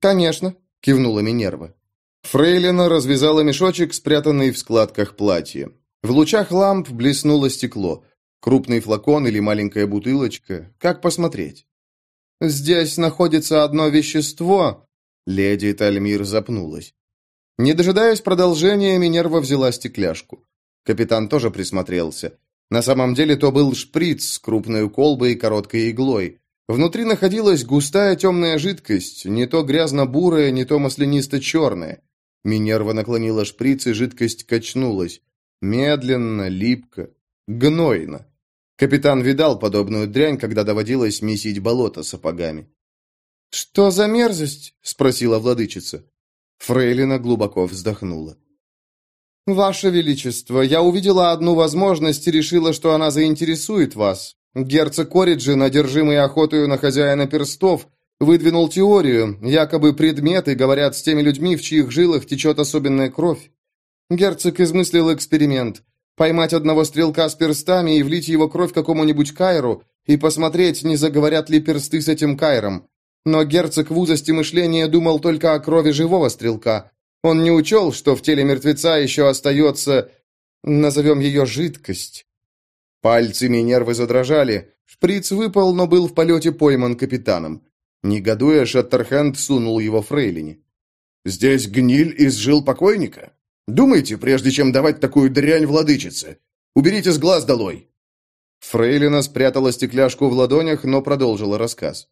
«Конечно», — кивнула Минерва. Фрейлина развязала мешочек, спрятанный в складках платья. В лучах ламп блеснуло стекло. Крупный флакон или маленькая бутылочка. Как посмотреть? «Здесь находится одно вещество...» Леди Тальмир запнулась. Не дожидаясь продолжения, Минерва взяла стекляшку. Капитан тоже присмотрелся. На самом деле то был шприц с крупной колбой и короткой иглой. Внутри находилась густая темная жидкость, не то грязно-бурая, не то маслянисто-черная. Минерва наклонила шприц, и жидкость качнулась. Медленно, липко, гнойно. Капитан видал подобную дрянь, когда доводилось месить болото сапогами. «Что за мерзость?» — спросила владычица. Фрейлина глубоко вздохнула. «Ваше Величество, я увидела одну возможность и решила, что она заинтересует вас. Герцог Ориджин, одержимый охотою на хозяина перстов, выдвинул теорию, якобы предметы говорят с теми людьми, в чьих жилах течет особенная кровь. Герцог измыслил эксперимент поймать одного стрелка с перстами и влить его кровь какому-нибудь кайру и посмотреть, не заговорят ли персты с этим кайром. Но герцог в узости мышления думал только о крови живого стрелка. Он не учел, что в теле мертвеца еще остается, назовем ее жидкость. Пальцы Минервы задрожали. Шприц выпал, но был в полете пойман капитаном. Негодуя, Шаттерхенд сунул его фрейлине. «Здесь гниль из жил покойника?» Думайте, прежде чем давать такую дрянь владычице. Уберите с глаз долой!» Фрейлина спрятала стекляшку в ладонях, но продолжила рассказ.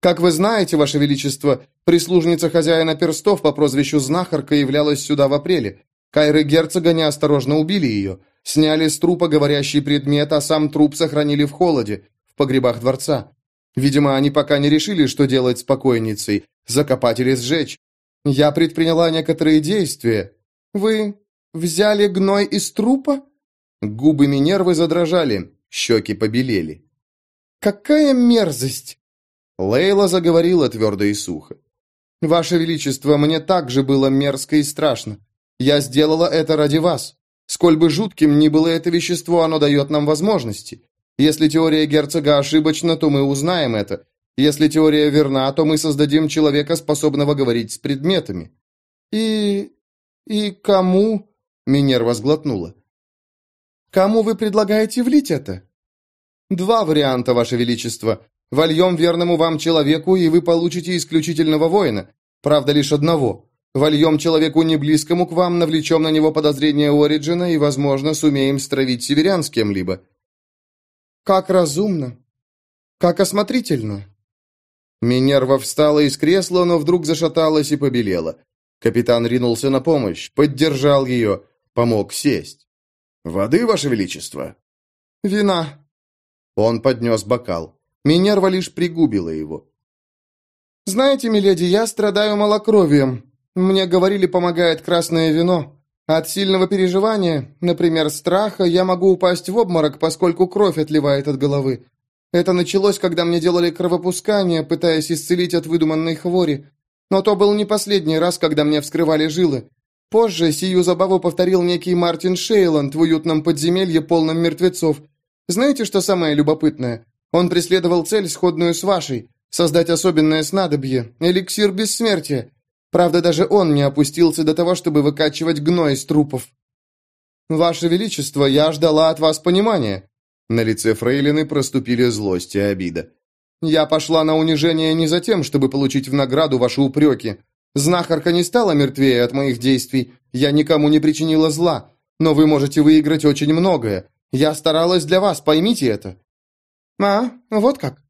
«Как вы знаете, Ваше Величество, прислужница хозяина перстов по прозвищу Знахарка являлась сюда в апреле. Кайры герцога неосторожно убили ее. Сняли с трупа говорящий предмет, а сам труп сохранили в холоде, в погребах дворца. Видимо, они пока не решили, что делать с покойницей, закопать или сжечь. Я предприняла некоторые действия. Вы взяли гной из трупа?» Губы Минервы задрожали, щеки побелели. «Какая мерзость!» Лейла заговорила твердо и сухо. «Ваше Величество, мне также было мерзко и страшно. Я сделала это ради вас. Сколь бы жутким ни было это вещество, оно дает нам возможности. Если теория герцога ошибочна, то мы узнаем это. Если теория верна, то мы создадим человека, способного говорить с предметами. И... и кому... Минерва сглотнула. Кому вы предлагаете влить это? Два варианта, Ваше Величество. Вольем верному вам человеку, и вы получите исключительного воина. Правда, лишь одного. Вольем человеку не близкому к вам, навлечем на него подозрение Ориджина и, возможно, сумеем стравить северян с кем-либо. Как разумно. Как осмотрительно. Минерва встала из кресла, но вдруг зашаталась и побелела. Капитан ринулся на помощь, поддержал ее, помог сесть. «Воды, Ваше Величество?» «Вина». Он поднес бокал. Минерва лишь пригубила его. «Знаете, миледи, я страдаю малокровием. Мне говорили, помогает красное вино. От сильного переживания, например, страха, я могу упасть в обморок, поскольку кровь отливает от головы. Это началось, когда мне делали кровопускание, пытаясь исцелить от выдуманной хвори. Но то был не последний раз, когда мне вскрывали жилы. Позже сию забаву повторил некий Мартин Шейланд в уютном подземелье, полном мертвецов. Знаете, что самое любопытное? Он преследовал цель, сходную с вашей – создать особенное снадобье, эликсир бессмертия. Правда, даже он не опустился до того, чтобы выкачивать гной из трупов. «Ваше Величество, я ждала от вас понимания. На лице Фрейлины проступили злость и обида. «Я пошла на унижение не за тем, чтобы получить в награду ваши упреки. Знахарка не стала мертвее от моих действий, я никому не причинила зла, но вы можете выиграть очень многое. Я старалась для вас, поймите это». «А, вот как?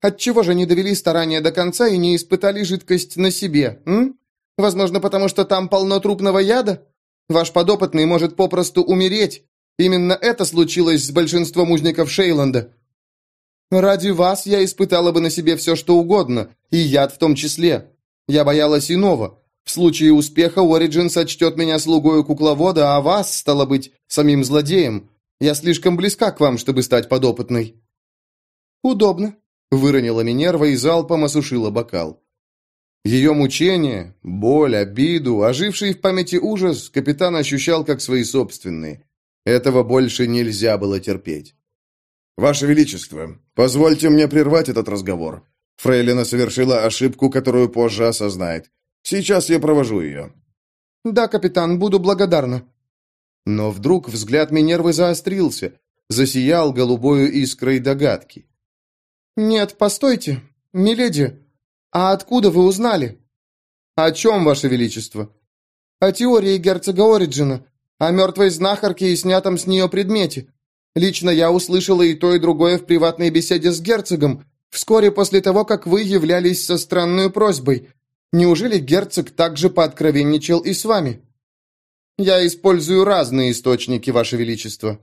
Отчего же не довели старания до конца и не испытали жидкость на себе, м? Возможно, потому что там полно трупного яда? Ваш подопытный может попросту умереть, Именно это случилось с большинством узников Шейланда. Ради вас я испытала бы на себе все, что угодно, и яд в том числе. Я боялась иного. В случае успеха Ориджин сочтет меня слугою кукловода, а вас, стало быть, самим злодеем. Я слишком близка к вам, чтобы стать подопытной». «Удобно», — выронила Минерва и залпом осушила бокал. Ее мучения, боль, обиду, оживший в памяти ужас капитан ощущал как свои собственные. Этого больше нельзя было терпеть. «Ваше Величество, позвольте мне прервать этот разговор. Фрейлина совершила ошибку, которую позже осознает. Сейчас я провожу ее». «Да, капитан, буду благодарна». Но вдруг взгляд Минервы заострился, засиял голубою искрой догадки. «Нет, постойте. Миледи, а откуда вы узнали?» «О чем, Ваше Величество?» «О теории герцога Ориджина о мертвой знахарке и снятом с нее предмете. Лично я услышала и то, и другое в приватной беседе с герцогом, вскоре после того, как вы являлись со странной просьбой. Неужели герцог также пооткровенничал и с вами? Я использую разные источники, ваше величество.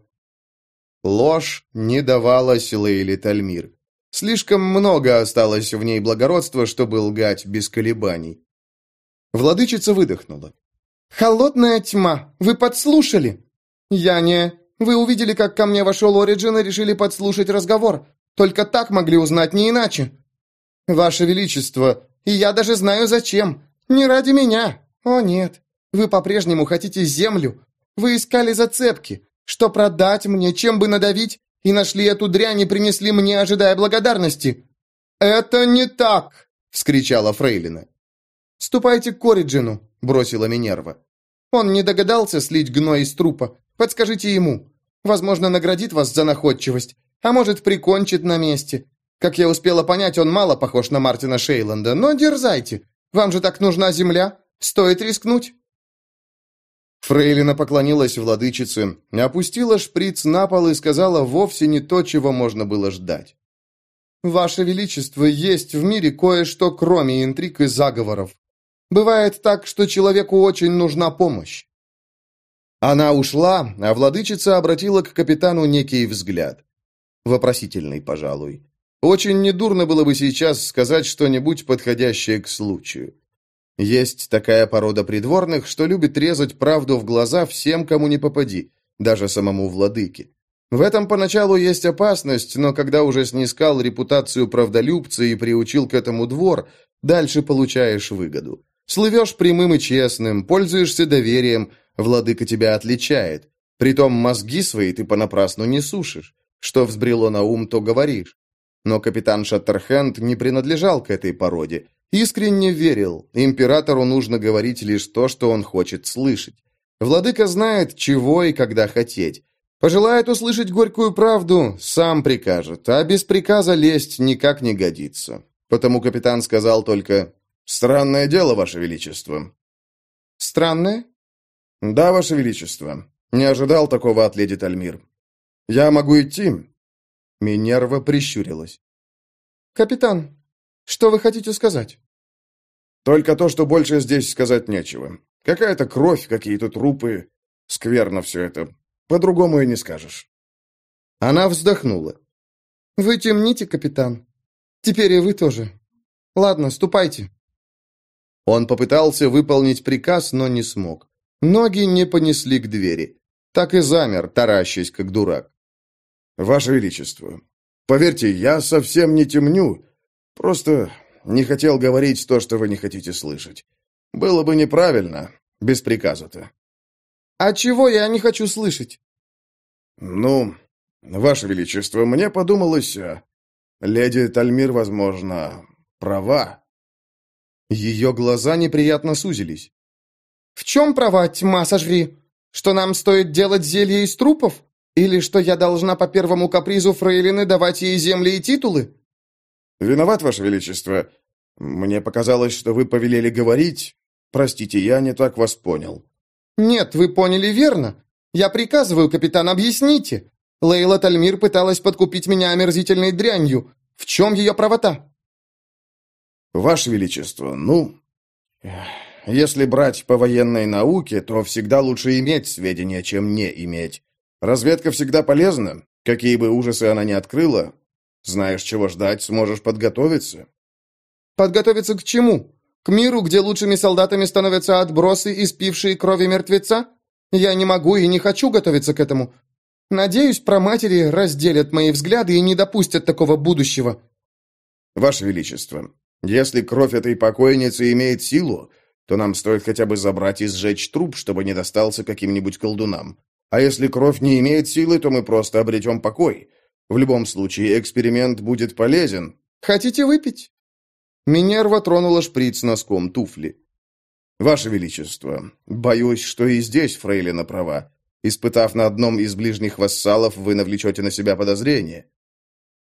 Ложь не давалась Лейли Тальмир. Слишком много осталось в ней благородства, чтобы лгать без колебаний. Владычица выдохнула. «Холодная тьма! Вы подслушали?» «Я не. Вы увидели, как ко мне вошел Ориджин и решили подслушать разговор. Только так могли узнать, не иначе». «Ваше Величество, и я даже знаю зачем. Не ради меня. О, нет. Вы по-прежнему хотите землю. Вы искали зацепки. Что продать мне, чем бы надавить, и нашли эту дрянь и принесли мне, ожидая благодарности». «Это не так!» — вскричала Фрейлина. «Ступайте к Ориджину бросила Минерва. Он не догадался слить гной из трупа. Подскажите ему. Возможно, наградит вас за находчивость, а может, прикончит на месте. Как я успела понять, он мало похож на Мартина Шейланда, но дерзайте. Вам же так нужна земля. Стоит рискнуть. Фрейлина поклонилась владычице, опустила шприц на пол и сказала вовсе не то, чего можно было ждать. «Ваше Величество, есть в мире кое-что, кроме интриг и заговоров. Бывает так, что человеку очень нужна помощь. Она ушла, а владычица обратила к капитану некий взгляд. Вопросительный, пожалуй. Очень недурно было бы сейчас сказать что-нибудь подходящее к случаю. Есть такая порода придворных, что любит резать правду в глаза всем, кому не попади, даже самому владыке. В этом поначалу есть опасность, но когда уже снискал репутацию правдолюбца и приучил к этому двор, дальше получаешь выгоду. Слывешь прямым и честным, пользуешься доверием, владыка тебя отличает. Притом мозги свои ты понапрасну не сушишь. Что взбрело на ум, то говоришь. Но капитан Шаттерхенд не принадлежал к этой породе. Искренне верил, императору нужно говорить лишь то, что он хочет слышать. Владыка знает, чего и когда хотеть. Пожелает услышать горькую правду, сам прикажет, а без приказа лезть никак не годится. Потому капитан сказал только «Странное дело, Ваше Величество». «Странное?» «Да, Ваше Величество. Не ожидал такого от леди Тальмир. Я могу идти?» Минерва прищурилась. «Капитан, что вы хотите сказать?» «Только то, что больше здесь сказать нечего. Какая-то кровь, какие-то трупы. Скверно все это. По-другому и не скажешь». Она вздохнула. «Вы темните, капитан. Теперь и вы тоже. Ладно, ступайте». Он попытался выполнить приказ, но не смог. Ноги не понесли к двери. Так и замер, таращась, как дурак. «Ваше Величество, поверьте, я совсем не темню. Просто не хотел говорить то, что вы не хотите слышать. Было бы неправильно, без приказа-то». «А чего я не хочу слышать?» «Ну, Ваше Величество, мне подумалось, а, леди Тальмир, возможно, права». Ее глаза неприятно сузились. «В чем права, тьма сожри? Что нам стоит делать зелье из трупов? Или что я должна по первому капризу фрейлины давать ей земли и титулы?» «Виноват, Ваше Величество. Мне показалось, что вы повелели говорить. Простите, я не так вас понял». «Нет, вы поняли верно. Я приказываю, капитан, объясните. Лейла Тальмир пыталась подкупить меня омерзительной дрянью. В чем ее правота?» «Ваше Величество, ну, если брать по военной науке, то всегда лучше иметь сведения, чем не иметь. Разведка всегда полезна. Какие бы ужасы она ни открыла, знаешь, чего ждать, сможешь подготовиться». «Подготовиться к чему? К миру, где лучшими солдатами становятся отбросы, испившие крови мертвеца? Я не могу и не хочу готовиться к этому. Надеюсь, про матери разделят мои взгляды и не допустят такого будущего». «Ваше Величество, если кровь этой покойницы имеет силу, то нам стоит хотя бы забрать и сжечь труп, чтобы не достался каким-нибудь колдунам. А если кровь не имеет силы, то мы просто обретем покой. В любом случае, эксперимент будет полезен. Хотите выпить?» Минерва тронула шприц носком туфли. «Ваше Величество, боюсь, что и здесь Фрейлина права. Испытав на одном из ближних вассалов, вы навлечете на себя подозрение».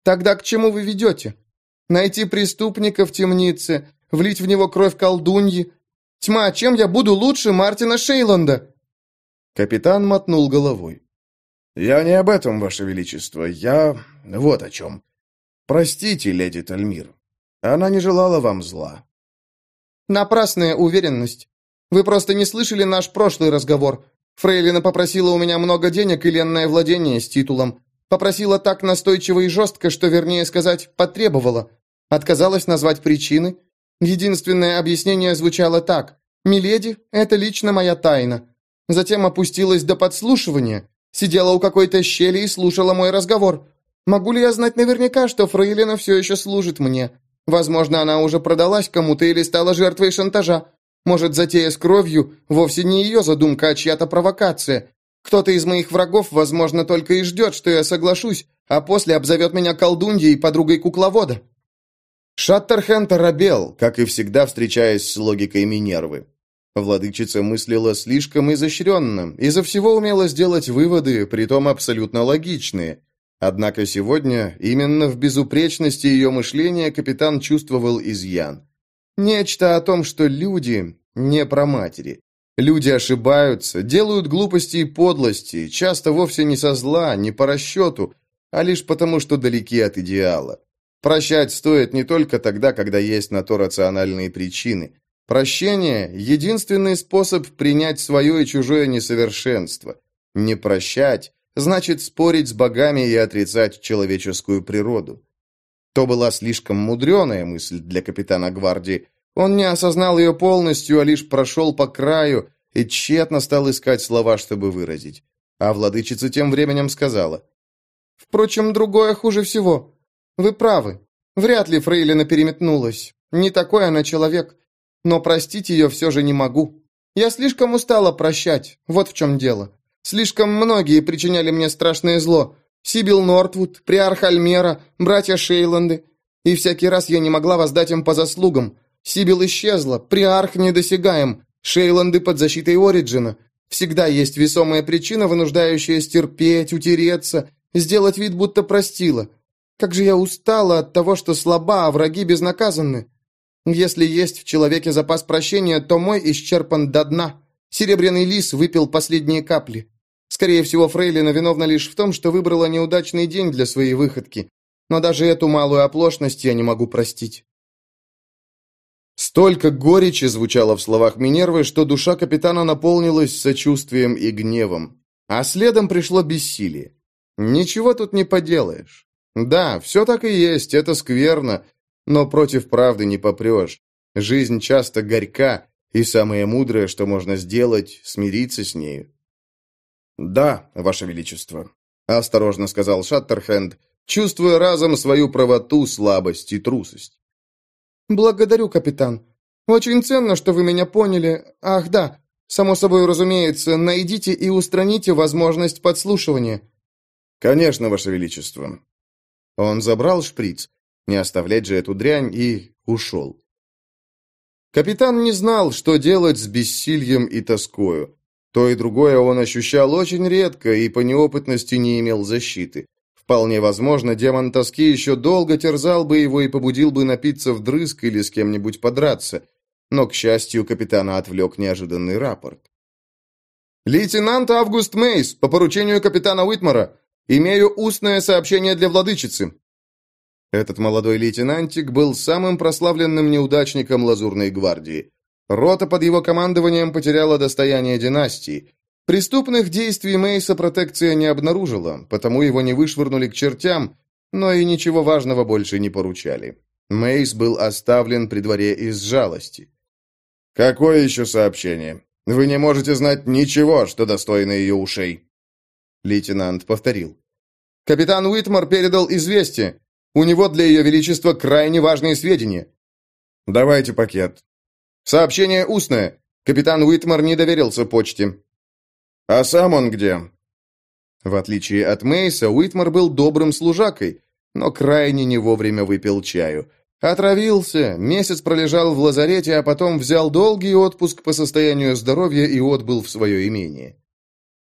«Тогда к чему вы ведете? Найти преступника в темнице, влить в него кровь колдуньи? Тьма, чем я буду лучше Мартина Шейланда?» Капитан мотнул головой. «Я не об этом, Ваше Величество. Я вот о чем. Простите, леди Тальмир. Она не желала вам зла. Напрасная уверенность. Вы просто не слышали наш прошлый разговор. Фрейлина попросила у меня много денег и ленное владение с титулом. Попросила так настойчиво и жестко, что, вернее сказать, потребовала. Отказалась назвать причины. Единственное объяснение звучало так. «Миледи, это лично моя тайна». Затем опустилась до подслушивания. Сидела у какой-то щели и слушала мой разговор. Могу ли я знать наверняка, что Фрейлина все еще служит мне? Возможно, она уже продалась кому-то или стала жертвой шантажа. Может, затея с кровью вовсе не ее задумка, а чья-то провокация. Кто-то из моих врагов, возможно, только и ждет, что я соглашусь, а после обзовет меня колдуньей и подругой кукловода». Шаттерхент оробел, как и всегда встречаясь с логикой Минервы. Владычица мыслила слишком изощренно, из-за всего умела сделать выводы, притом абсолютно логичные. Однако сегодня именно в безупречности ее мышления капитан чувствовал изъян. Нечто о том, что люди не про матери. Люди ошибаются, делают глупости и подлости, часто вовсе не со зла, не по расчету, а лишь потому, что далеки от идеала. Прощать стоит не только тогда, когда есть на то рациональные причины. Прощение – единственный способ принять свое и чужое несовершенство. Не прощать значит спорить с богами и отрицать человеческую природу. То была слишком мудреная мысль для капитана гвардии. Он не осознал ее полностью, а лишь прошел по краю и тщетно стал искать слова, чтобы выразить. А владычица тем временем сказала. «Впрочем, другое хуже всего. Вы правы. Вряд ли Фрейлина переметнулась. Не такой она человек. Но простить ее все же не могу. Я слишком устала прощать. Вот в чем дело. Слишком многие причиняли мне страшное зло. Сибил Нортвуд, Приарх Альмера, братья Шейланды. И всякий раз я не могла воздать им по заслугам. Сибил исчезла, Приарх недосягаем, Шейланды под защитой Ориджина. Всегда есть весомая причина, вынуждающая стерпеть, утереться, сделать вид, будто простила. Как же я устала от того, что слаба, а враги безнаказанны. Если есть в человеке запас прощения, то мой исчерпан до дна. Серебряный лис выпил последние капли. Скорее всего, Фрейлина виновна лишь в том, что выбрала неудачный день для своей выходки. Но даже эту малую оплошность я не могу простить. Столько горечи звучало в словах Минервы, что душа капитана наполнилась сочувствием и гневом. А следом пришло бессилие. Ничего тут не поделаешь. Да, все так и есть, это скверно, но против правды не попрешь. Жизнь часто горька, и самое мудрое, что можно сделать, смириться с нею. «Да, Ваше Величество», — осторожно сказал Шаттерхенд, чувствуя разом свою правоту, слабость и трусость. «Благодарю, капитан. Очень ценно, что вы меня поняли. Ах, да, само собой разумеется, найдите и устраните возможность подслушивания». «Конечно, Ваше Величество». Он забрал шприц, не оставлять же эту дрянь, и ушел. Капитан не знал, что делать с бессильем и тоскою. То и другое он ощущал очень редко и по неопытности не имел защиты. Вполне возможно, демон тоски еще долго терзал бы его и побудил бы напиться вдрызг или с кем-нибудь подраться. Но, к счастью, капитана отвлек неожиданный рапорт. «Лейтенант Август Мейс, по поручению капитана Уитмара, имею устное сообщение для владычицы. Этот молодой лейтенантик был самым прославленным неудачником Лазурной гвардии. Рота под его командованием потеряла достояние династии. Преступных действий Мейса протекция не обнаружила, потому его не вышвырнули к чертям, но и ничего важного больше не поручали. Мейс был оставлен при дворе из жалости. «Какое еще сообщение? Вы не можете знать ничего, что достойно ее ушей!» Лейтенант повторил. «Капитан Уитмар передал известие. У него для ее величества крайне важные сведения. Давайте пакет. Сообщение устное. Капитан Уитмар не доверился почте. А сам он где? В отличие от Мейса, Уитмар был добрым служакой, но крайне не вовремя выпил чаю. Отравился, месяц пролежал в лазарете, а потом взял долгий отпуск по состоянию здоровья и отбыл в свое имение.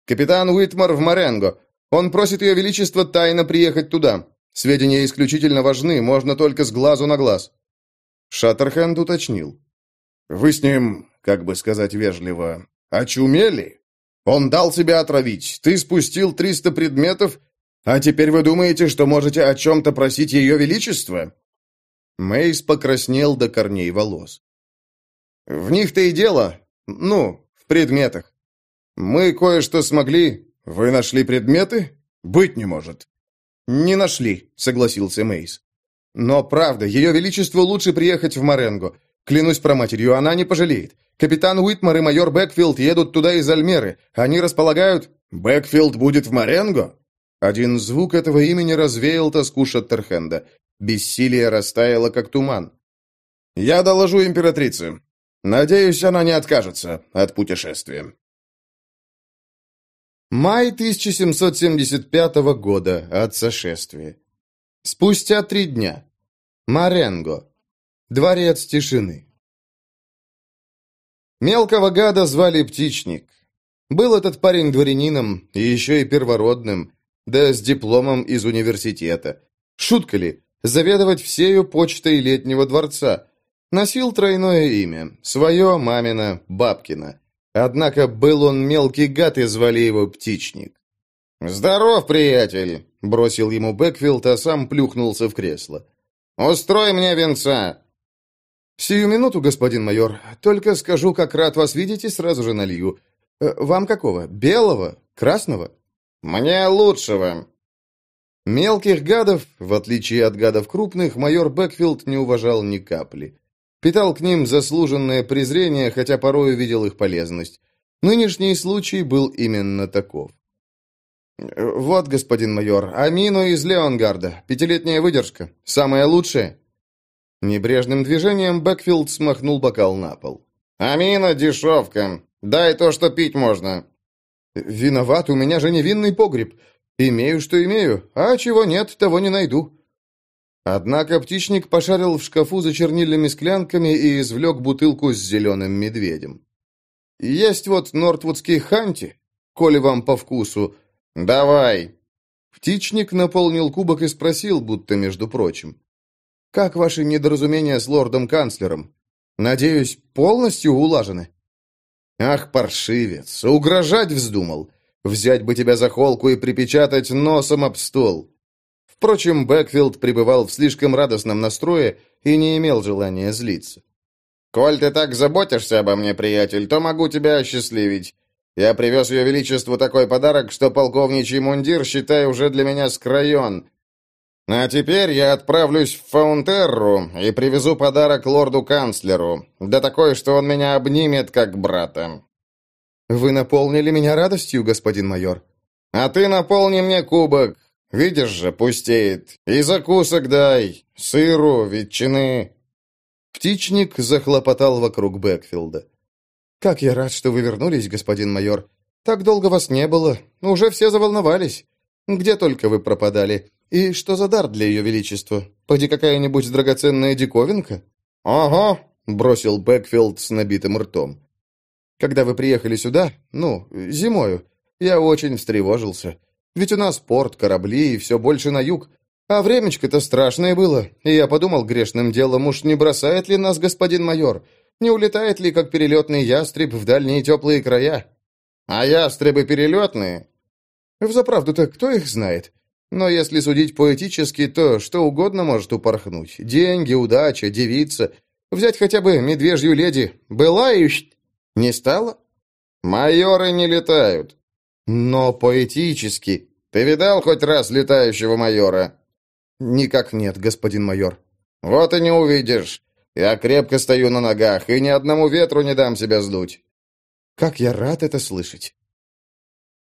«Капитан Уитмар в Маренго. Он просит ее величество тайно приехать туда. Сведения исключительно важны, можно только с глазу на глаз. Шаттерхенд уточнил. Вы с ним, как бы сказать вежливо, очумели? Он дал себя отравить, ты спустил триста предметов, а теперь вы думаете, что можете о чем-то просить ее величество? Мейс покраснел до корней волос. В них-то и дело, ну, в предметах. Мы кое-что смогли. Вы нашли предметы? Быть не может. «Не нашли», — согласился Мейс. «Но правда, ее величеству лучше приехать в Маренго. Клянусь Праматерью, она не пожалеет. Капитан Уитмар и майор Бэкфилд едут туда из Альмеры. Они располагают...» «Бэкфилд будет в Маренго?» Один звук этого имени развеял тоску Шаттерхенда. Бессилие растаяло, как туман. «Я доложу императрице. Надеюсь, она не откажется от путешествия». Май 1775 года от сошествия. Спустя три дня. Маренго. Дворец тишины. Мелкого гада звали Птичник. Был этот парень дворянином, и еще и первородным, да с дипломом из университета. Шутка ли, заведовать всею почтой летнего дворца. Носил тройное имя, свое, мамина, бабкина. Однако был он мелкий гад, и звали его Птичник. «Здоров, приятель!» — бросил ему Бэкфилд, а сам плюхнулся в кресло. «Устрой мне винца!» «Сию минуту, господин майор. Только скажу, как рад вас видеть, и сразу же налью. Э, вам какого? Белого? Красного?» «Мне лучшего!» Мелких гадов, в отличие от гадов крупных, майор Бэкфилд не уважал ни капли. Питал к ним заслуженное презрение, хотя порой увидел их полезность. Нынешний случай был именно таков. «Вот, господин майор, Амину из Леонгарда. Пятилетняя выдержка. Самая лучшая». Небрежным движением Бэкфилд смахнул бокал на пол. «Амина, дешевка. Дай то, что пить можно». «Виноват, у меня же невинный погреб. Имею, что имею, а чего нет, того не найду». Однако птичник пошарил в шкафу за чернильными склянками и извлек бутылку с зеленым медведем. «Есть вот нортвудский ханти, коли вам по вкусу. Давай!» Птичник наполнил кубок и спросил, будто между прочим. «Как ваши недоразумения с лордом-канцлером? Надеюсь, полностью улажены?» «Ах, паршивец! Угрожать вздумал! Взять бы тебя за холку и припечатать носом об стол!» Впрочем, Бэкфилд пребывал в слишком радостном настрое и не имел желания злиться. «Коль ты так заботишься обо мне, приятель, то могу тебя осчастливить. Я привез ее величеству такой подарок, что полковничий мундир, считай, уже для меня скроен. А теперь я отправлюсь в Фаунтерру и привезу подарок лорду-канцлеру, да такой, что он меня обнимет, как брата». «Вы наполнили меня радостью, господин майор». «А ты наполни мне кубок, Видишь же, пустеет. И закусок дай, сыру, ветчины». Птичник захлопотал вокруг Бэкфилда. «Как я рад, что вы вернулись, господин майор. Так долго вас не было. Уже все заволновались. Где только вы пропадали. И что за дар для ее величества? Поди какая-нибудь драгоценная диковинка?» «Ага», — бросил Бэкфилд с набитым ртом. «Когда вы приехали сюда, ну, зимою, я очень встревожился. Ведь у нас порт, корабли и все больше на юг. А времечко-то страшное было, и я подумал грешным делом, уж не бросает ли нас господин майор? Не улетает ли, как перелетный ястреб, в дальние теплые края? А ястребы перелетные? Взаправду-то кто их знает? Но если судить поэтически, то что угодно может упорхнуть. Деньги, удача, девица. Взять хотя бы медвежью леди. Была и... Не стало? Майоры не летают. Но поэтически. Ты видал хоть раз летающего майора? Никак нет, господин майор. Вот и не увидишь. Я крепко стою на ногах, и ни одному ветру не дам себя сдуть. Как я рад это слышать.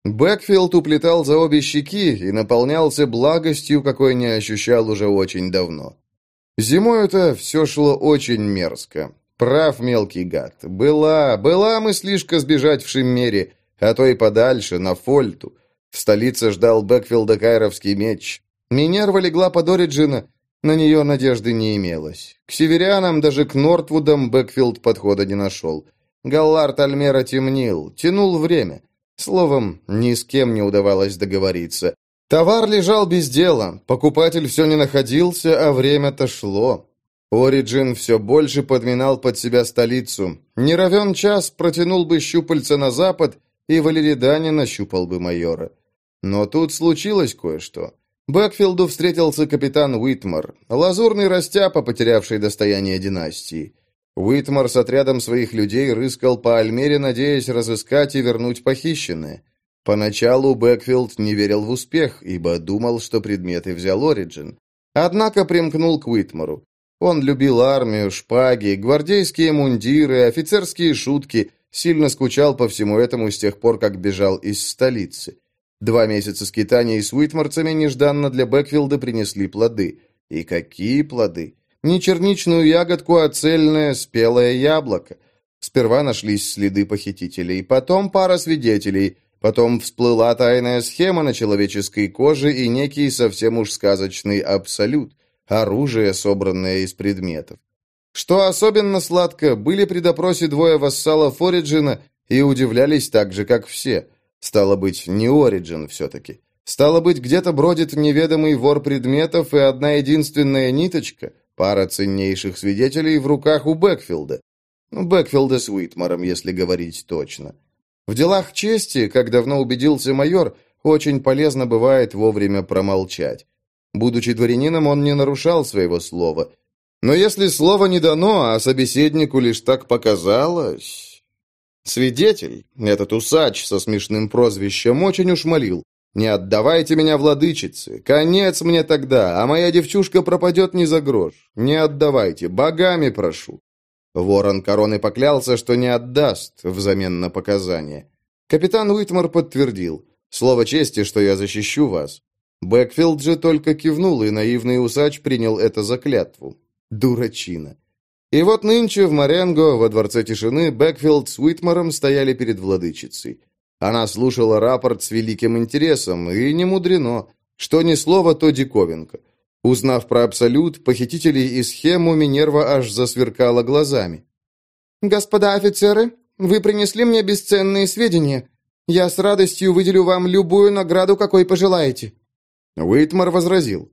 Бэкфилд уплетал за обе щеки и наполнялся благостью, какой не ощущал уже очень давно. Зимой это все шло очень мерзко. Прав мелкий гад. Была, была мыслишка сбежать в Шиммере, а то и подальше, на Фольту. В столице ждал Бэкфилда Кайровский меч. Минерва легла под Ориджина, на нее надежды не имелось. К северянам, даже к Нортвудам Бэкфилд подхода не нашел. Галлард Альмера темнил, тянул время. Словом, ни с кем не удавалось договориться. Товар лежал без дела, покупатель все не находился, а время-то шло. Ориджин все больше подминал под себя столицу. Не равен час протянул бы щупальца на запад — и Валеридане нащупал бы майора. Но тут случилось кое-что. Бэкфилду встретился капитан Уитмар, лазурный растяпа, потерявший достояние династии. Уитмар с отрядом своих людей рыскал по Альмере, надеясь разыскать и вернуть похищенное. Поначалу Бэкфилд не верил в успех, ибо думал, что предметы взял Ориджин. Однако примкнул к Уитмару. Он любил армию, шпаги, гвардейские мундиры, офицерские шутки – Сильно скучал по всему этому с тех пор, как бежал из столицы. Два месяца скитаний с Уитмарцами нежданно для Бэкфилда принесли плоды. И какие плоды! Не черничную ягодку, а цельное спелое яблоко. Сперва нашлись следы похитителей, потом пара свидетелей, потом всплыла тайная схема на человеческой коже и некий совсем уж сказочный абсолют, оружие, собранное из предметов. Что особенно сладко, были при допросе двое вассалов Ориджина и удивлялись так же, как все. Стало быть, не Ориджин все-таки. Стало быть, где-то бродит неведомый вор предметов и одна единственная ниточка, пара ценнейших свидетелей в руках у Бэкфилда. Ну, Бэкфилда с Уитмаром, если говорить точно. В делах чести, как давно убедился майор, очень полезно бывает вовремя промолчать. Будучи дворянином, он не нарушал своего слова – но если слово не дано, а собеседнику лишь так показалось... Свидетель, этот усач со смешным прозвищем, очень уж молил. «Не отдавайте меня владычице, конец мне тогда, а моя девчушка пропадет не за грош. Не отдавайте, богами прошу». Ворон короны поклялся, что не отдаст взамен на показания. Капитан Уитмар подтвердил. «Слово чести, что я защищу вас». Бэкфилд же только кивнул, и наивный усач принял это за клятву. Дурачина. И вот нынче в Маренго, во Дворце Тишины, Бэкфилд с Уитмаром стояли перед владычицей. Она слушала рапорт с великим интересом, и не мудрено. Что ни слово, то диковинка. Узнав про Абсолют, похитителей и схему, Минерва аж засверкала глазами. «Господа офицеры, вы принесли мне бесценные сведения. Я с радостью выделю вам любую награду, какой пожелаете». Уитмар возразил.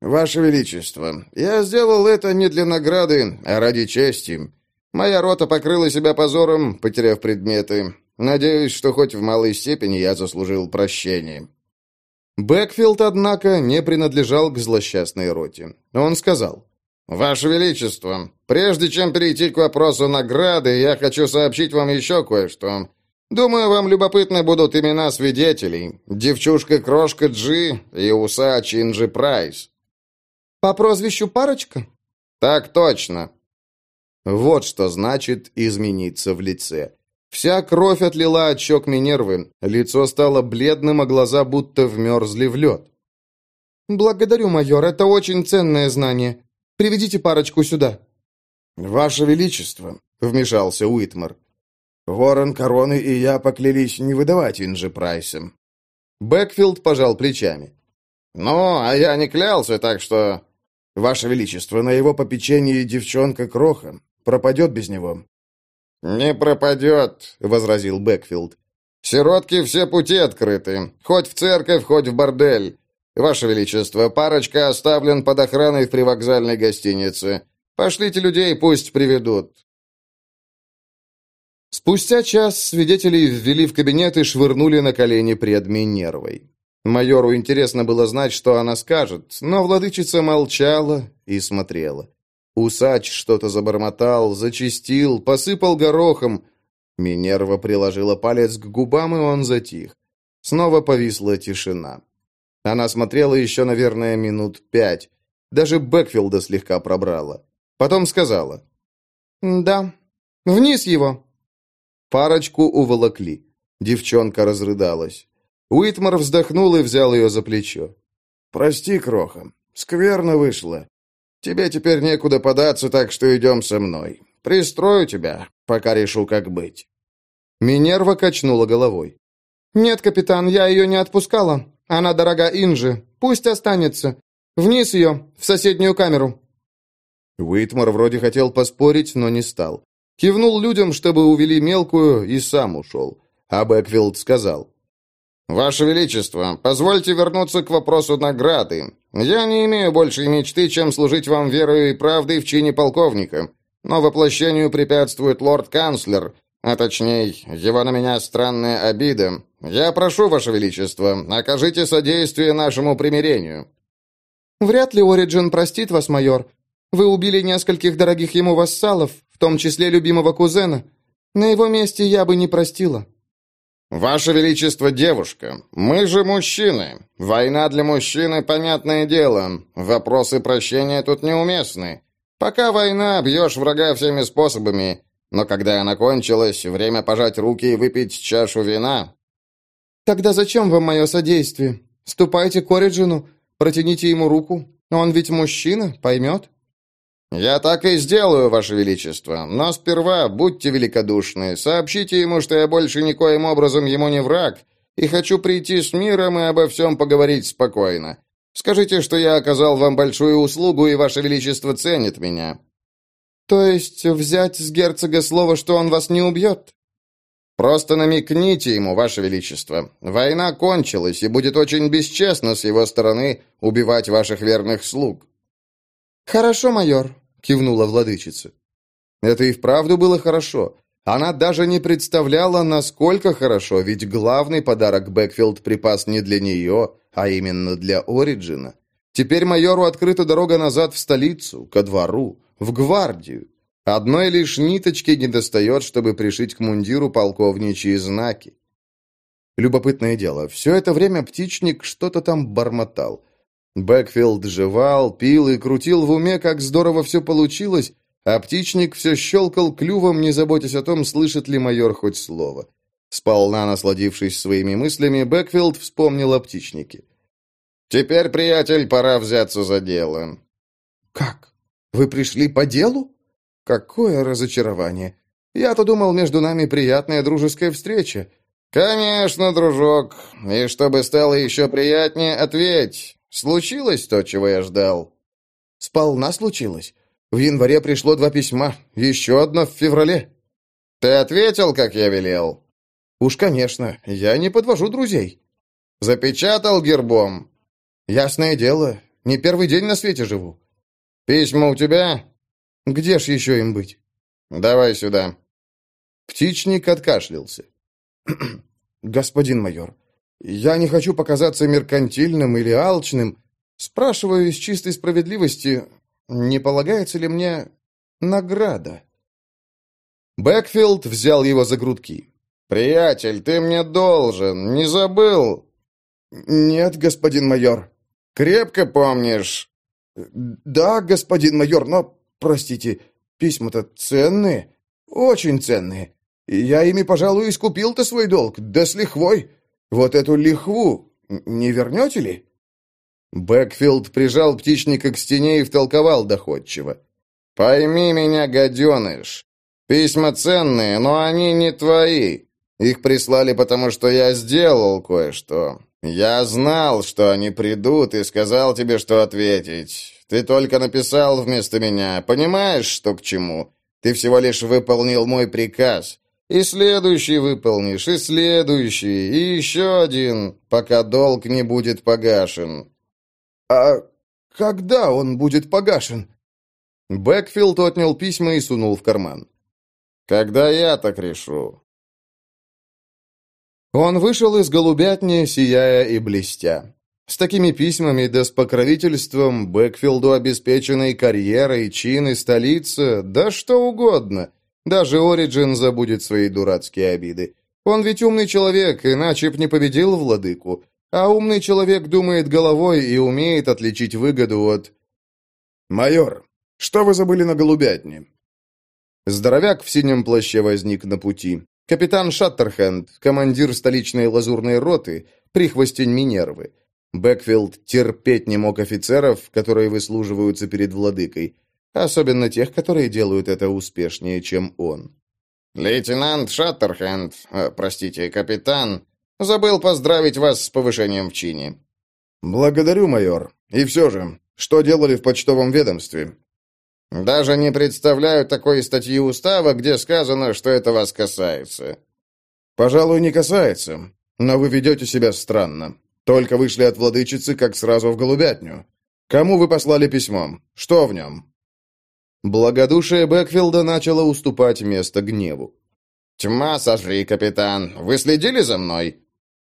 «Ваше Величество, я сделал это не для награды, а ради чести. Моя рота покрыла себя позором, потеряв предметы. Надеюсь, что хоть в малой степени я заслужил прощение». Бэкфилд, однако, не принадлежал к злосчастной роте. Он сказал, «Ваше Величество, прежде чем перейти к вопросу награды, я хочу сообщить вам еще кое-что. Думаю, вам любопытны будут имена свидетелей. Девчушка-крошка Джи и усач Инджи Прайс». «По прозвищу Парочка?» «Так точно». Вот что значит измениться в лице. Вся кровь отлила от щек Минервы, лицо стало бледным, а глаза будто вмерзли в лед. «Благодарю, майор, это очень ценное знание. Приведите парочку сюда». «Ваше Величество», — вмешался Уитмар. «Ворон Короны и я поклялись не выдавать Инжи Прайса». Бэкфилд пожал плечами. «Ну, а я не клялся, так что...» «Ваше Величество, на его попечении девчонка Кроха. Пропадет без него». «Не пропадет», — возразил Бэкфилд. «Сиротки все пути открыты. Хоть в церковь, хоть в бордель. Ваше Величество, парочка оставлен под охраной в привокзальной гостинице. Пошлите людей, пусть приведут». Спустя час свидетелей ввели в кабинет и швырнули на колени пред Минервой. Майору интересно было знать, что она скажет, но владычица молчала и смотрела. Усач что-то забормотал, зачистил, посыпал горохом. Минерва приложила палец к губам, и он затих. Снова повисла тишина. Она смотрела еще, наверное, минут пять. Даже Бэкфилда слегка пробрала. Потом сказала. «Да. Вниз его». Парочку уволокли. Девчонка разрыдалась. Уитмар вздохнул и взял ее за плечо. «Прости, Кроха. Скверно вышло. Тебе теперь некуда податься, так что идем со мной. Пристрою тебя, пока решу, как быть». Минерва качнула головой. «Нет, капитан, я ее не отпускала. Она дорога Инжи. Пусть останется. Вниз ее, в соседнюю камеру». Уитмар вроде хотел поспорить, но не стал. Кивнул людям, чтобы увели мелкую, и сам ушел. А Бэкфилд сказал. «Ваше Величество, позвольте вернуться к вопросу награды. Я не имею большей мечты, чем служить вам верой и правдой в чине полковника. Но воплощению препятствует лорд-канцлер, а точнее, его на меня странная обида. Я прошу, Ваше Величество, окажите содействие нашему примирению». «Вряд ли Ориджин простит вас, майор. Вы убили нескольких дорогих ему вассалов, в том числе любимого кузена. На его месте я бы не простила». «Ваше Величество, девушка, мы же мужчины. Война для мужчины, понятное дело. Вопросы прощения тут неуместны. Пока война, бьешь врага всеми способами. Но когда она кончилась, время пожать руки и выпить чашу вина». «Тогда зачем вам мое содействие? Ступайте к Ориджину, протяните ему руку. Он ведь мужчина, поймет». «Я так и сделаю, Ваше Величество. Но сперва будьте великодушны, сообщите ему, что я больше никоим образом ему не враг, и хочу прийти с миром и обо всем поговорить спокойно. Скажите, что я оказал вам большую услугу, и Ваше Величество ценит меня». «То есть взять с герцога слово, что он вас не убьет?» «Просто намекните ему, Ваше Величество. Война кончилась, и будет очень бесчестно с его стороны убивать ваших верных слуг». «Хорошо, майор кивнула владычица. Это и вправду было хорошо. Она даже не представляла, насколько хорошо, ведь главный подарок Бэкфилд припас не для нее, а именно для Ориджина. Теперь майору открыта дорога назад в столицу, ко двору, в гвардию. Одной лишь ниточки недостает, чтобы пришить к мундиру полковничьи знаки. Любопытное дело, все это время птичник что-то там бормотал. Бэкфилд жевал, пил и крутил в уме, как здорово все получилось, а птичник все щелкал клювом, не заботясь о том, слышит ли майор хоть слово. Сполна насладившись своими мыслями, Бэкфилд вспомнил о птичнике. «Теперь, приятель, пора взяться за дело». «Как? Вы пришли по делу? Какое разочарование! Я-то думал, между нами приятная дружеская встреча». «Конечно, дружок. И чтобы стало еще приятнее, ответь. Случилось то, чего я ждал?» «Сполна случилось. В январе пришло два письма, еще одно в феврале». «Ты ответил, как я велел?» «Уж, конечно. Я не подвожу друзей». «Запечатал гербом?» «Ясное дело. Не первый день на свете живу». «Письма у тебя?» «Где ж еще им быть?» «Давай сюда». Птичник откашлялся. «Господин майор, я не хочу показаться меркантильным или алчным. Спрашиваю из чистой справедливости, не полагается ли мне награда?» Бэкфилд взял его за грудки. «Приятель, ты мне должен, не забыл?» «Нет, господин майор». «Крепко помнишь?» «Да, господин майор, но, простите, письма-то ценные, очень ценные. Я ими, пожалуй, искупил-то свой долг, да с лихвой. Вот эту лихву не вернете ли?» Бэкфилд прижал птичника к стене и втолковал доходчиво. «Пойми меня, гаденыш. Письма ценные, но они не твои. Их прислали, потому что я сделал кое-что. Я знал, что они придут, и сказал тебе, что ответить. Ты только написал вместо меня. Понимаешь, что к чему? Ты всего лишь выполнил мой приказ. И следующий выполнишь, и следующий, и еще один, пока долг не будет погашен. А когда он будет погашен? Бэкфилд отнял письма и сунул в карман. Когда я так решу. Он вышел из голубятни, сияя и блестя. С такими письмами да с покровительством Бэкфилду обеспеченной карьерой, чин и столица, да что угодно — даже Ориджин забудет свои дурацкие обиды. Он ведь умный человек, иначе б не победил владыку. А умный человек думает головой и умеет отличить выгоду от... «Майор, что вы забыли на голубятне?» Здоровяк в синем плаще возник на пути. Капитан Шаттерхенд, командир столичной лазурной роты, прихвостень Минервы. Бэкфилд терпеть не мог офицеров, которые выслуживаются перед владыкой. Особенно тех, которые делают это успешнее, чем он. «Лейтенант Шаттерхенд, э, простите, капитан, забыл поздравить вас с повышением в чине». «Благодарю, майор. И все же, что делали в почтовом ведомстве?» «Даже не представляю такой статьи устава, где сказано, что это вас касается». «Пожалуй, не касается. Но вы ведете себя странно. Только вышли от владычицы, как сразу в голубятню. Кому вы послали письмо? Что в нем?» Благодушие Бэкфилда начало уступать место гневу. «Тьма сожри, капитан! Вы следили за мной?»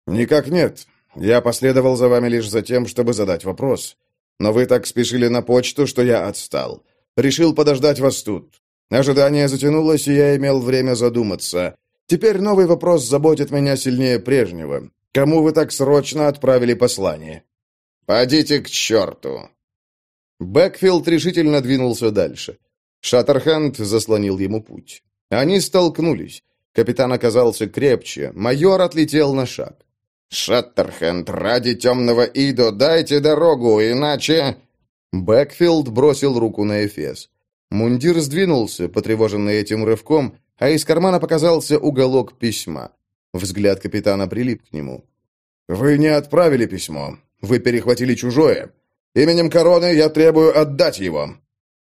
«Никак нет. Я последовал за вами лишь за тем, чтобы задать вопрос. Но вы так спешили на почту, что я отстал. Решил подождать вас тут. Ожидание затянулось, и я имел время задуматься. Теперь новый вопрос заботит меня сильнее прежнего. Кому вы так срочно отправили послание?» «Подите к черту!» Бэкфилд решительно двинулся дальше. Шаттерхенд заслонил ему путь. Они столкнулись. Капитан оказался крепче, майор отлетел на шаг. «Шаттерхенд, ради темного Идо, дайте дорогу, иначе...» Бэкфилд бросил руку на Эфес. Мундир сдвинулся, потревоженный этим рывком, а из кармана показался уголок письма. Взгляд капитана прилип к нему. «Вы не отправили письмо. Вы перехватили чужое. Именем короны я требую отдать его».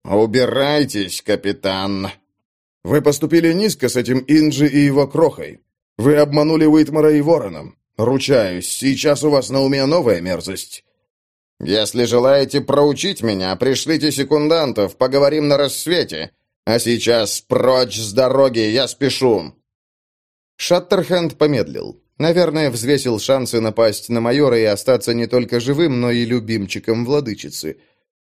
«Убирайтесь, капитан!» «Вы поступили низко с этим Инджи и его крохой. Вы обманули Уитмара и Вороном. Ручаюсь, сейчас у вас на уме новая мерзость». «Если желаете проучить меня, пришлите секундантов, поговорим на рассвете. А сейчас прочь с дороги, я спешу». Шаттерхенд помедлил. Наверное, взвесил шансы напасть на майора и остаться не только живым, но и любимчиком владычицы.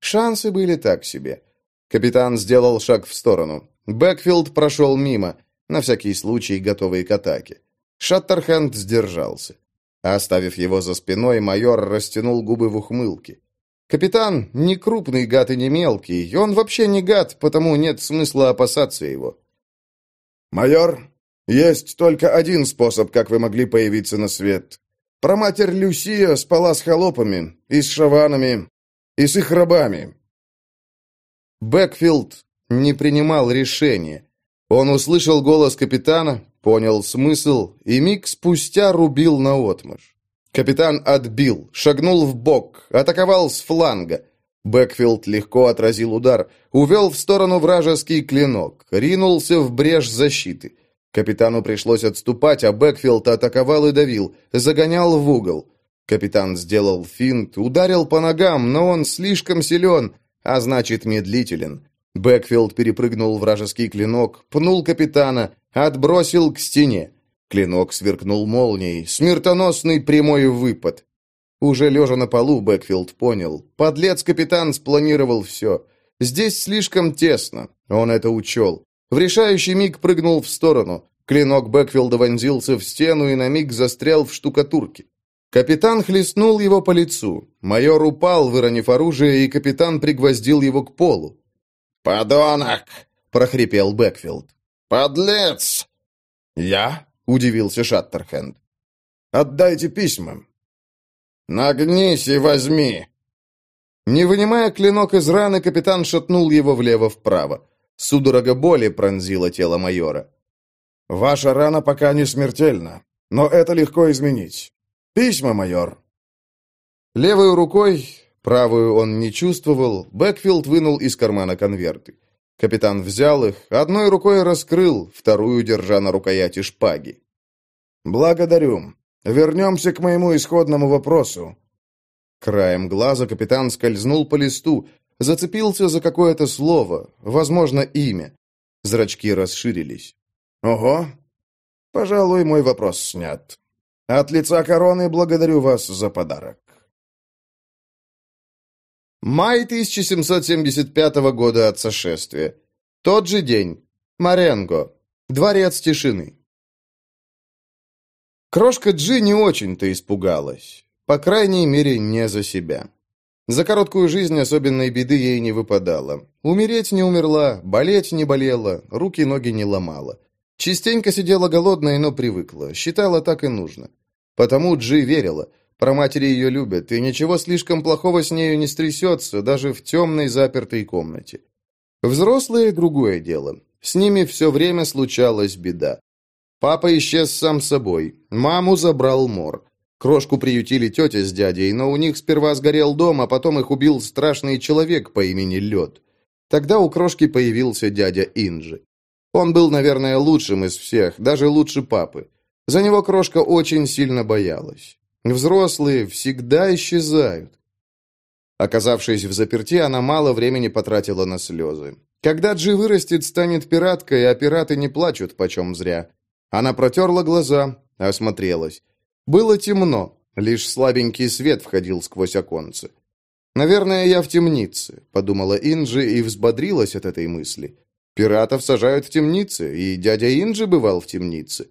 Шансы были так себе. Капитан сделал шаг в сторону. Бэкфилд прошел мимо, на всякий случай готовый к атаке. Шаттерхенд сдержался. Оставив его за спиной, майор растянул губы в ухмылке. Капитан не крупный гад и не мелкий, он вообще не гад, потому нет смысла опасаться его. «Майор, есть только один способ, как вы могли появиться на свет. Проматерь Люсия спала с холопами, и с шаванами, и с их рабами». Бэкфилд не принимал решения. Он услышал голос капитана, понял смысл и миг спустя рубил наотмашь. Капитан отбил, шагнул в бок, атаковал с фланга. Бэкфилд легко отразил удар, увел в сторону вражеский клинок, ринулся в брешь защиты. Капитану пришлось отступать, а Бэкфилд атаковал и давил, загонял в угол. Капитан сделал финт, ударил по ногам, но он слишком силен, а значит медлителен. Бэкфилд перепрыгнул вражеский клинок, пнул капитана, отбросил к стене. Клинок сверкнул молнией, смертоносный прямой выпад. Уже лежа на полу, Бэкфилд понял. Подлец-капитан спланировал все. Здесь слишком тесно. Он это учел. В решающий миг прыгнул в сторону. Клинок Бэкфилда вонзился в стену и на миг застрял в штукатурке. Капитан хлестнул его по лицу. Майор упал, выронив оружие, и капитан пригвоздил его к полу. «Подонок!» — прохрипел Бэкфилд. «Подлец!» «Я?» — удивился Шаттерхенд. «Отдайте письма». «Нагнись и возьми!» Не вынимая клинок из раны, капитан шатнул его влево-вправо. Судорога боли пронзила тело майора. «Ваша рана пока не смертельна, но это легко изменить. Письма, майор». Левой рукой, правую он не чувствовал, Бэкфилд вынул из кармана конверты. Капитан взял их, одной рукой раскрыл, вторую держа на рукояти шпаги. «Благодарю. Вернемся к моему исходному вопросу». Краем глаза капитан скользнул по листу, зацепился за какое-то слово, возможно, имя. Зрачки расширились. «Ого! Пожалуй, мой вопрос снят. От лица короны благодарю вас за подарок». Май 1775 года от сошествия. Тот же день. Маренго. Дворец тишины. Крошка Джи не очень-то испугалась. По крайней мере, не за себя. За короткую жизнь особенной беды ей не выпадало. Умереть не умерла, болеть не болела, руки-ноги не ломала. Частенько сидела голодная, но привыкла. Считала, так и нужно. Потому Джи верила – про матери ее любят, и ничего слишком плохого с нею не стрясется, даже в темной запертой комнате. Взрослые – другое дело. С ними все время случалась беда. Папа исчез сам собой, маму забрал мор. Крошку приютили тетя с дядей, но у них сперва сгорел дом, а потом их убил страшный человек по имени Лед. Тогда у Крошки появился дядя Инжи. Он был, наверное, лучшим из всех, даже лучше папы. За него Крошка очень сильно боялась. Взрослые всегда исчезают. Оказавшись в заперти, она мало времени потратила на слезы. Когда Джи вырастет, станет пираткой, а пираты не плачут почем зря. Она протерла глаза, осмотрелась. Было темно, лишь слабенький свет входил сквозь оконцы. «Наверное, я в темнице», — подумала Инджи и взбодрилась от этой мысли. «Пиратов сажают в темнице, и дядя Инджи бывал в темнице.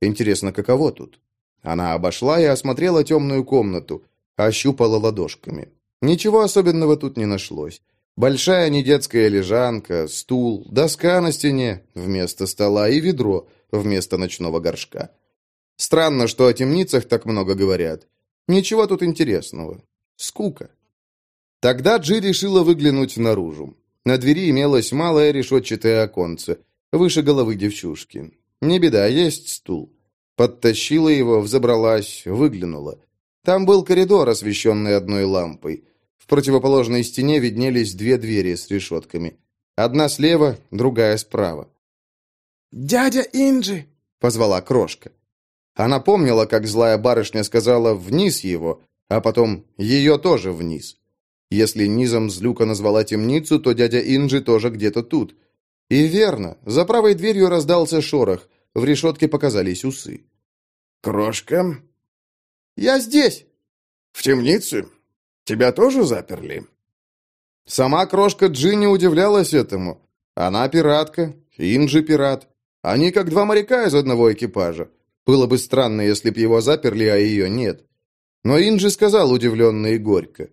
Интересно, каково тут?» Она обошла и осмотрела темную комнату, ощупала ладошками. Ничего особенного тут не нашлось. Большая недетская лежанка, стул, доска на стене вместо стола и ведро вместо ночного горшка. Странно, что о темницах так много говорят. Ничего тут интересного. Скука. Тогда Джи решила выглянуть наружу. На двери имелось малое решетчатое оконце, выше головы девчушки. Не беда, есть стул. Подтащила его, взобралась, выглянула. Там был коридор, освещенный одной лампой. В противоположной стене виднелись две двери с решетками. Одна слева, другая справа. «Дядя Инджи!» — позвала крошка. Она помнила, как злая барышня сказала «вниз его», а потом «ее тоже вниз». Если низом Злюка назвала темницу, то дядя Инджи тоже где-то тут. И верно, за правой дверью раздался шорох. В решетке показались усы. «Крошка?» «Я здесь!» «В темнице? Тебя тоже заперли?» Сама крошка Джинни удивлялась этому. Она пиратка, Инджи пират. Они как два моряка из одного экипажа. Было бы странно, если б его заперли, а ее нет. Но Инджи сказал удивленно и горько.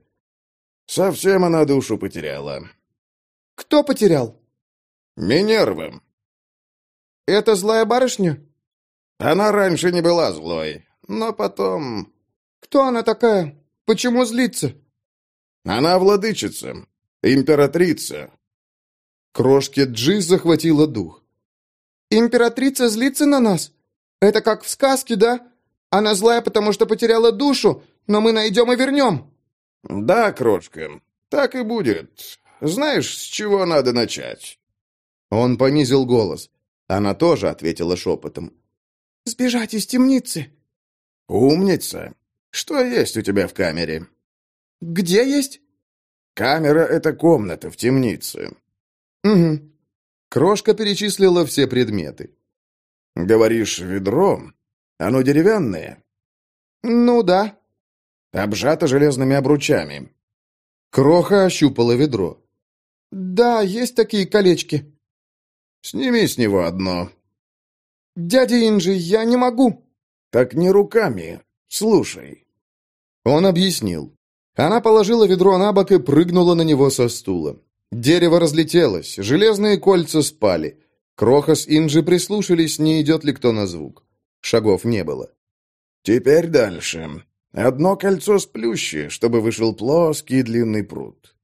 Совсем она душу потеряла. Кто потерял? Минерва. Это злая барышня? Она раньше не была злой, но потом... Кто она такая? Почему злится? Она владычица, императрица. Крошке Джи захватила дух. Императрица злится на нас? Это как в сказке, да? Она злая, потому что потеряла душу, но мы найдем и вернем. Да, крошка, так и будет. Знаешь, с чего надо начать? Он понизил голос. Она тоже ответила шепотом. «Сбежать из темницы». «Умница. Что есть у тебя в камере?» «Где есть?» «Камера — это комната в темнице». «Угу». Крошка перечислила все предметы. «Говоришь, ведро? Оно деревянное?» «Ну да». «Обжато железными обручами». Кроха ощупала ведро. «Да, есть такие колечки». «Сними с него одно». «Дядя Инжи, я не могу». «Так не руками. Слушай». Он объяснил. Она положила ведро на бок и прыгнула на него со стула. Дерево разлетелось, железные кольца спали. Кроха с Инжи прислушались, не идет ли кто на звук. Шагов не было. «Теперь дальше. Одно кольцо сплющи, чтобы вышел плоский длинный пруд».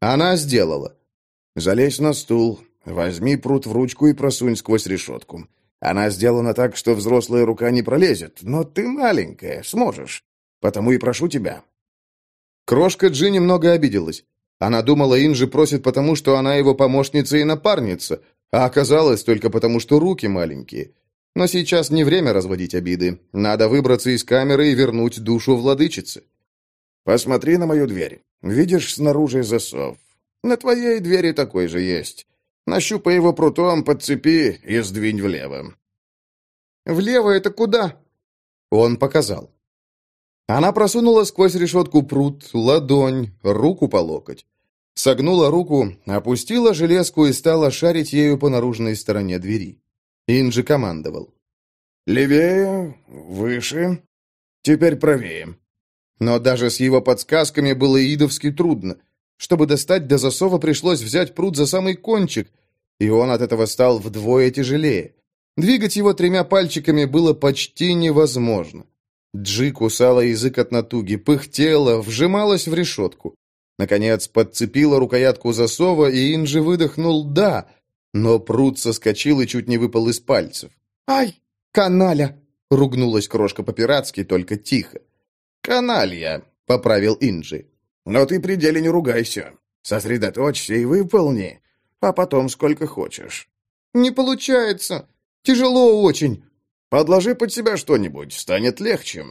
Она сделала. «Залезь на стул, возьми пруд в ручку и просунь сквозь решетку. Она сделана так, что взрослая рука не пролезет, но ты маленькая, сможешь. Потому и прошу тебя». Крошка Джи немного обиделась. Она думала, Инжи просит потому, что она его помощница и напарница, а оказалось только потому, что руки маленькие. Но сейчас не время разводить обиды. Надо выбраться из камеры и вернуть душу владычицы. «Посмотри на мою дверь. Видишь снаружи засов. На твоей двери такой же есть. Нащупай его прутом, подцепи и сдвинь влево». «Влево это куда?» Он показал. Она просунула сквозь решетку пруд, ладонь, руку по локоть. Согнула руку, опустила железку и стала шарить ею по наружной стороне двери. Инджи командовал. «Левее, выше, теперь правее». Но даже с его подсказками было идовски трудно. Чтобы достать до засова, пришлось взять пруд за самый кончик, и он от этого стал вдвое тяжелее. Двигать его тремя пальчиками было почти невозможно. Джи кусала язык от натуги, пыхтела, вжималась в решетку. Наконец, подцепила рукоятку засова, и Инджи выдохнул «да», но пруд соскочил и чуть не выпал из пальцев. «Ай, каналя!» — ругнулась крошка по-пиратски, только тихо. «Каналья», — поправил Инджи. «Но ты при деле не ругайся. Сосредоточься и выполни, а потом сколько хочешь». «Не получается. Тяжело очень». Подложи под себя что-нибудь, станет легче».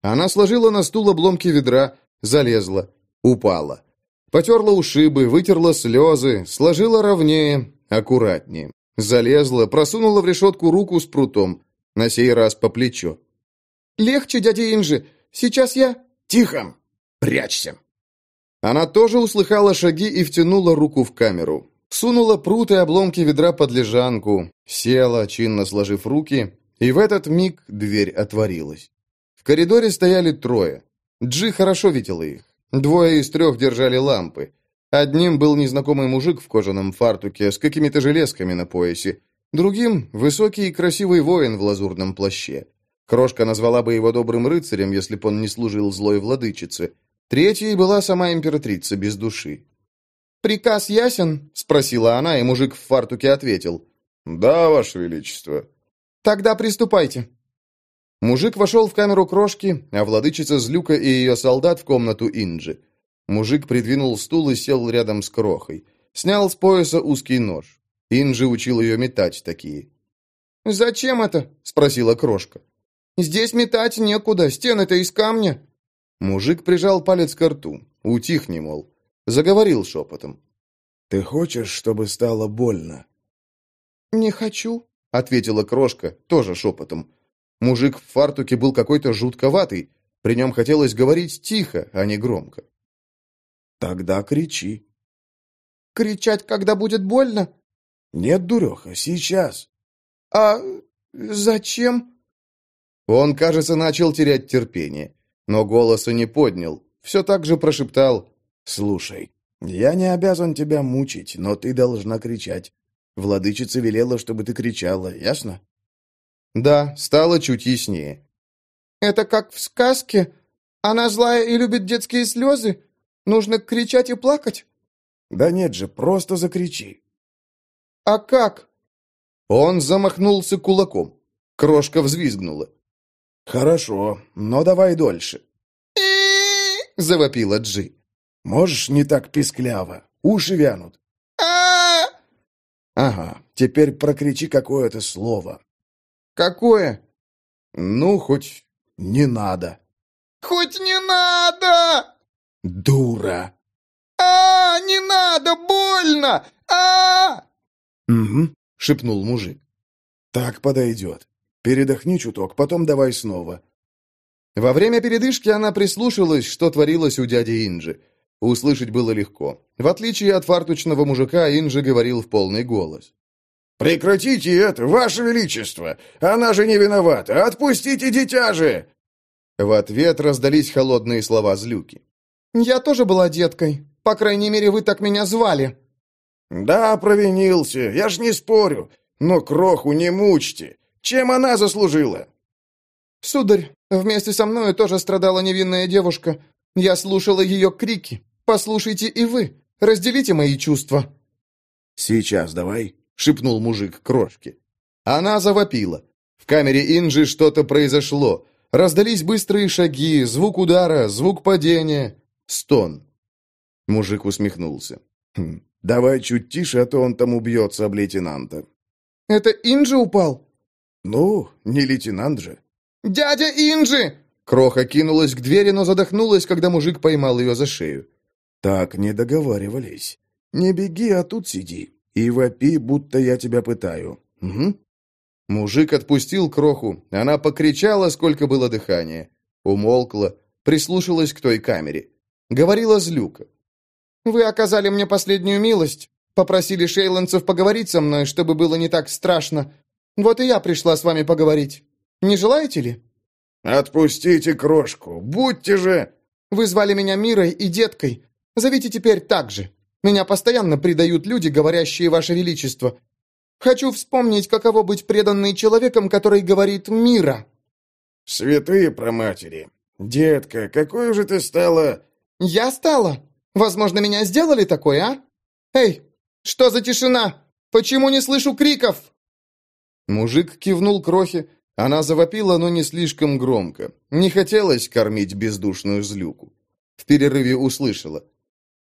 Она сложила на стул обломки ведра, залезла, упала. Потерла ушибы, вытерла слезы, сложила ровнее, аккуратнее. Залезла, просунула в решетку руку с прутом, на сей раз по плечу. «Легче, дядя Инжи, сейчас я...» «Тихо! Прячься!» Она тоже услыхала шаги и втянула руку в камеру. Сунула прут и обломки ведра под лежанку, села, чинно сложив руки, и в этот миг дверь отворилась. В коридоре стояли трое. Джи хорошо видела их. Двое из трех держали лампы. Одним был незнакомый мужик в кожаном фартуке с какими-то железками на поясе. Другим — высокий и красивый воин в лазурном плаще. Крошка назвала бы его добрым рыцарем, если бы он не служил злой владычице. Третьей была сама императрица без души. «Приказ ясен?» — спросила она, и мужик в фартуке ответил. «Да, Ваше Величество». Тогда приступайте». Мужик вошел в камеру крошки, а владычица Злюка и ее солдат в комнату Инджи. Мужик придвинул стул и сел рядом с крохой. Снял с пояса узкий нож. Инджи учил ее метать такие. «Зачем это?» — спросила крошка. «Здесь метать некуда, стены-то из камня». Мужик прижал палец к рту. Утихни, мол. Заговорил шепотом. «Ты хочешь, чтобы стало больно?» «Не хочу», — ответила крошка, тоже шепотом. Мужик в фартуке был какой-то жутковатый. При нем хотелось говорить тихо, а не громко. «Тогда кричи». «Кричать, когда будет больно?» «Нет, дуреха, сейчас». «А зачем?» Он, кажется, начал терять терпение, но голоса не поднял. Все так же прошептал Слушай, я не обязан тебя мучить, но ты должна кричать. Владычица велела, чтобы ты кричала, ясно? Да, стало чуть яснее. Это как в сказке? Она злая и любит детские слезы? Нужно кричать и плакать? Да нет же, просто закричи. А как? Он замахнулся кулаком. Крошка взвизгнула. Хорошо, но давай дольше. завопила Джи. Можешь не так пискляво. Уши вянут. Ага, теперь прокричи какое-то слово. Какое? Ну, хоть не надо. Хоть не надо! Дура! А, не надо, больно! А! Угу, шепнул мужик. Так подойдет. Передохни чуток, потом давай снова. Во время передышки она прислушалась, что творилось у дяди Инджи. Услышать было легко. В отличие от фартучного мужика, Инджи говорил в полный голос. «Прекратите это, Ваше Величество! Она же не виновата! Отпустите дитя же!» В ответ раздались холодные слова злюки. «Я тоже была деткой. По крайней мере, вы так меня звали». «Да, провинился, я ж не спорю. Но кроху не мучьте. Чем она заслужила?» «Сударь, вместе со мной тоже страдала невинная девушка. Я слушала ее крики. Послушайте и вы. Разделите мои чувства». «Сейчас давай», — шепнул мужик крошке. Она завопила. В камере Инжи что-то произошло. Раздались быстрые шаги, звук удара, звук падения, стон. Мужик усмехнулся. «Хм, «Давай чуть тише, а то он там убьется об лейтенанта». «Это Инжи упал?» «Ну, не лейтенант же». «Дядя Инжи!» Кроха кинулась к двери, но задохнулась, когда мужик поймал ее за шею. «Так не договаривались. Не беги, а тут сиди. И вопи, будто я тебя пытаю. Угу». Мужик отпустил кроху. Она покричала, сколько было дыхания. Умолкла, прислушалась к той камере. Говорила злюка. «Вы оказали мне последнюю милость. Попросили шейландцев поговорить со мной, чтобы было не так страшно. Вот и я пришла с вами поговорить. Не желаете ли?» «Отпустите крошку! Будьте же...» «Вы звали меня Мирой и Деткой. Зовите теперь так же. Меня постоянно предают люди, говорящие Ваше Величество. Хочу вспомнить, каково быть преданной человеком, который говорит «Мира». «Святые проматери! Детка, какой же ты стала...» «Я стала? Возможно, меня сделали такой, а? Эй, что за тишина? Почему не слышу криков?» Мужик кивнул крохе, она завопила, но не слишком громко. Не хотелось кормить бездушную злюку. В перерыве услышала.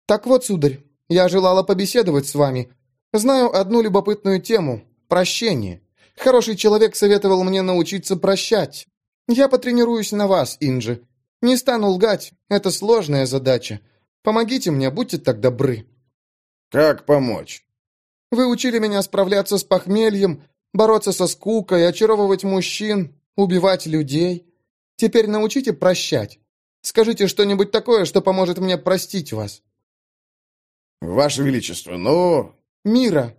«Так вот, сударь, я желала побеседовать с вами. Знаю одну любопытную тему – прощение. Хороший человек советовал мне научиться прощать. Я потренируюсь на вас, Инджи. Не стану лгать, это сложная задача. Помогите мне, будьте так добры». «Как помочь?» «Вы учили меня справляться с похмельем, бороться со скукой, очаровывать мужчин, убивать людей. Теперь научите прощать. Скажите что-нибудь такое, что поможет мне простить вас». «Ваше Величество, ну...» «Мира».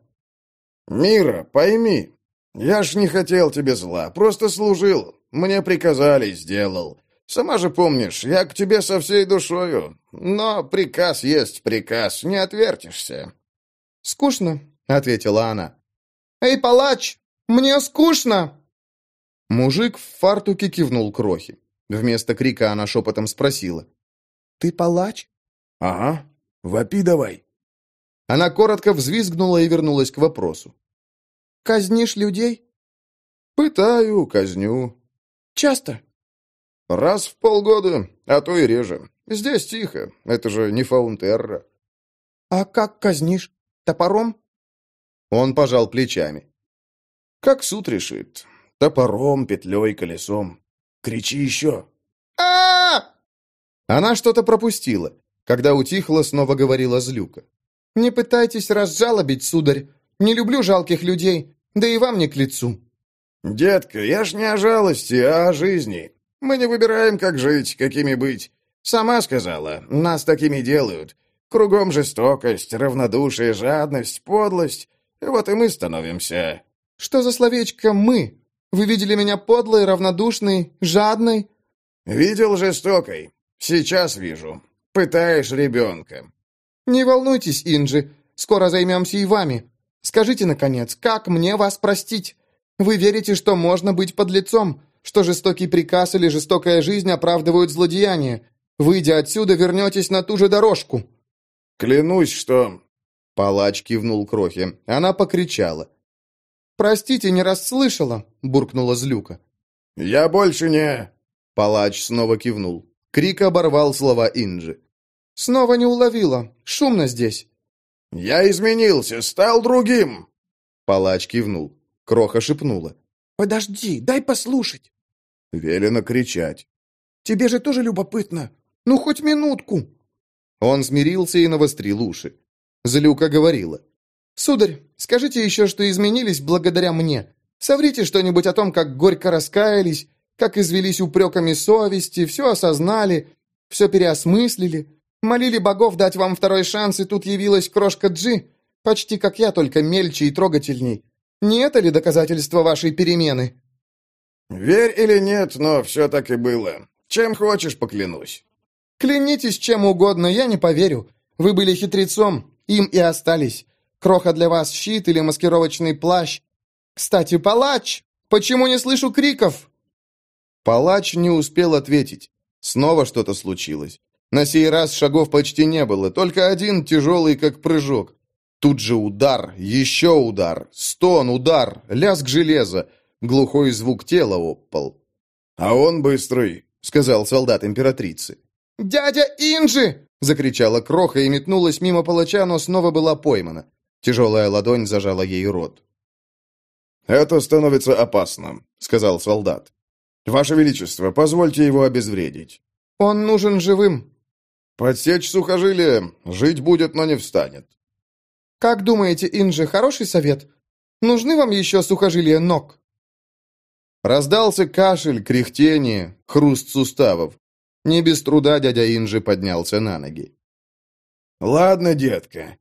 «Мира, пойми, я ж не хотел тебе зла, просто служил. Мне приказали, сделал. Сама же помнишь, я к тебе со всей душою. Но приказ есть приказ, не отвертишься». «Скучно», — ответила она. «Эй, палач, мне скучно!» Мужик в фартуке кивнул крохи. Вместо крика она шепотом спросила. «Ты палач?» «Ага. Вопи давай». Она коротко взвизгнула и вернулась к вопросу. «Казнишь людей?» «Пытаю, казню». «Часто?» «Раз в полгода, а то и реже. Здесь тихо, это же не Фаунтерра». «А как казнишь? Топором?» Он пожал плечами. Как суд решит. Топором, петлей, колесом. Кричи еще. а Она что-то пропустила. Когда утихла, снова говорила злюка. «Не пытайтесь разжалобить, сударь. Не люблю жалких людей, да и вам не к лицу». «Детка, я ж не о жалости, а о жизни. Мы не выбираем, как жить, какими быть. Сама сказала, нас такими делают. Кругом жестокость, равнодушие, жадность, подлость. Вот и мы становимся. Что за словечко «мы»? Вы видели меня подлой, равнодушной, жадной?» «Видел жестокой. Сейчас вижу. Пытаешь ребенка. «Не волнуйтесь, Инджи, скоро займемся и вами. Скажите, наконец, как мне вас простить? Вы верите, что можно быть подлецом, что жестокий приказ или жестокая жизнь оправдывают злодеяние? Выйдя отсюда, вернетесь на ту же дорожку». «Клянусь, что...» Палач кивнул Крохе. Она покричала. «Простите, не расслышала», — буркнула Злюка. «Я больше не...» Палач снова кивнул. Крик оборвал слова Инджи. «Снова не уловила. Шумно здесь». «Я изменился, стал другим!» Палач кивнул. Кроха шепнула. «Подожди, дай послушать». Велено кричать. «Тебе же тоже любопытно. Ну, хоть минутку». Он смирился и навострил уши. Злюка говорила. «Сударь, скажите еще, что изменились благодаря мне. Соврите что-нибудь о том, как горько раскаялись, как извелись упреками совести, все осознали, все переосмыслили, молили богов дать вам второй шанс, и тут явилась крошка Джи, почти как я, только мельче и трогательней. Не это ли доказательство вашей перемены?» «Верь или нет, но все так и было. Чем хочешь, поклянусь». «Клянитесь чем угодно, я не поверю. Вы были хитрецом, им и остались. Кроха для вас щит или маскировочный плащ. Кстати, палач! Почему не слышу криков?» Палач не успел ответить. Снова что-то случилось. На сей раз шагов почти не было, только один тяжелый, как прыжок. Тут же удар, еще удар, стон, удар, лязг железа, глухой звук тела об «А он быстрый», — сказал солдат императрицы. «Дядя Инжи!» — закричала Кроха и метнулась мимо палача, но снова была поймана. Тяжелая ладонь зажала ей рот. «Это становится опасным», — сказал солдат. «Ваше Величество, позвольте его обезвредить». «Он нужен живым». «Подсечь сухожилие. Жить будет, но не встанет». «Как думаете, Инжи, хороший совет? Нужны вам еще сухожилия ног?» Раздался кашель, кряхтение, хруст суставов. Не без труда дядя Инжи поднялся на ноги. «Ладно, детка.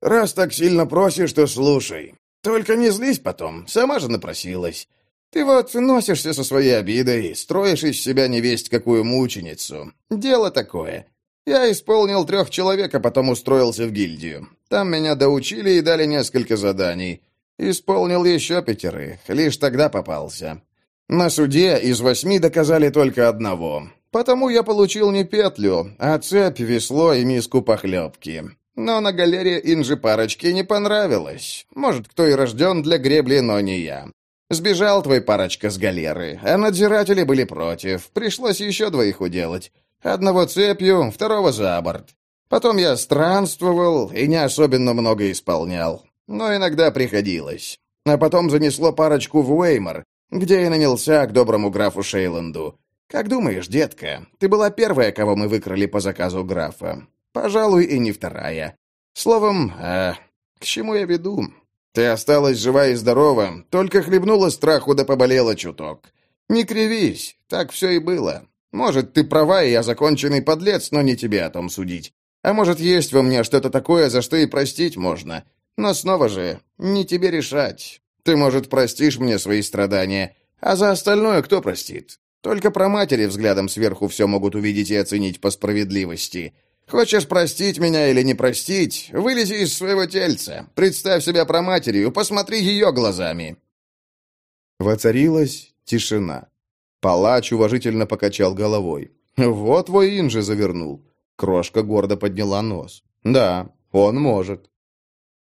Раз так сильно просишь, то слушай. Только не злись потом, сама же напросилась. Ты вот носишься со своей обидой, строишь из себя невесть какую мученицу. Дело такое. Я исполнил трех человек, а потом устроился в гильдию. Там меня доучили и дали несколько заданий. Исполнил еще пятерых, лишь тогда попался. На суде из восьми доказали только одного. Потому я получил не петлю, а цепь, весло и миску похлебки. Но на галере инжи парочки не понравилось. Может, кто и рожден для гребли, но не я. Сбежал твой парочка с галеры, а надзиратели были против. Пришлось еще двоих уделать. Одного цепью, второго за борт. Потом я странствовал и не особенно много исполнял. Но иногда приходилось. А потом занесло парочку в Уэймор, где я нанялся к доброму графу Шейланду. Как думаешь, детка, ты была первая, кого мы выкрали по заказу графа. Пожалуй, и не вторая. Словом, э, к чему я веду? Ты осталась жива и здорова, только хлебнула страху да поболела чуток. Не кривись, так все и было. Может, ты права, и я законченный подлец, но не тебе о том судить. А может, есть во мне что-то такое, за что и простить можно. Но снова же, не тебе решать. Ты, может, простишь мне свои страдания, а за остальное кто простит? Только про матери взглядом сверху все могут увидеть и оценить по справедливости. Хочешь простить меня или не простить, вылези из своего тельца, представь себя про матерью, посмотри ее глазами». Воцарилась тишина. Палач уважительно покачал головой. «Вот твой инжи завернул». Крошка гордо подняла нос. «Да, он может».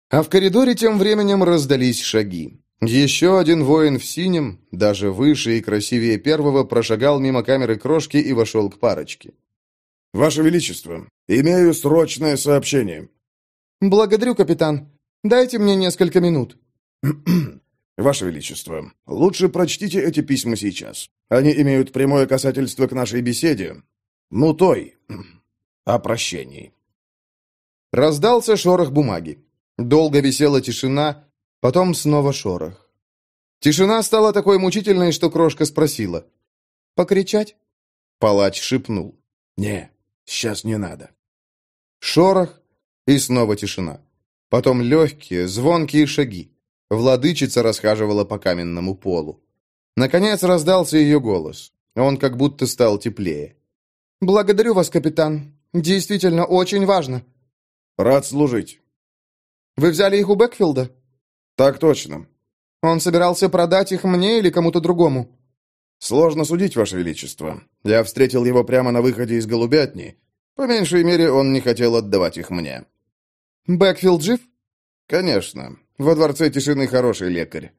А в коридоре тем временем раздались шаги. Еще один воин в синем, даже выше и красивее первого, прошагал мимо камеры крошки и вошел к парочке. «Ваше Величество, имею срочное сообщение». «Благодарю, капитан. Дайте мне несколько минут». «Ваше Величество, лучше прочтите эти письма сейчас. Они имеют прямое касательство к нашей беседе. Ну, той. О прощении». Раздался шорох бумаги. Долго висела тишина, потом снова шорох. Тишина стала такой мучительной, что крошка спросила. «Покричать?» Палач шепнул. «Не, сейчас не надо». Шорох и снова тишина. Потом легкие, звонкие шаги. Владычица расхаживала по каменному полу. Наконец раздался ее голос. Он как будто стал теплее. «Благодарю вас, капитан. Действительно, очень важно». Рад служить. Вы взяли их у Бэкфилда? Так точно. Он собирался продать их мне или кому-то другому? Сложно судить, Ваше Величество. Я встретил его прямо на выходе из голубятни. По меньшей мере, он не хотел отдавать их мне. Бэкфилд жив? Конечно. Во дворце тишины хороший лекарь.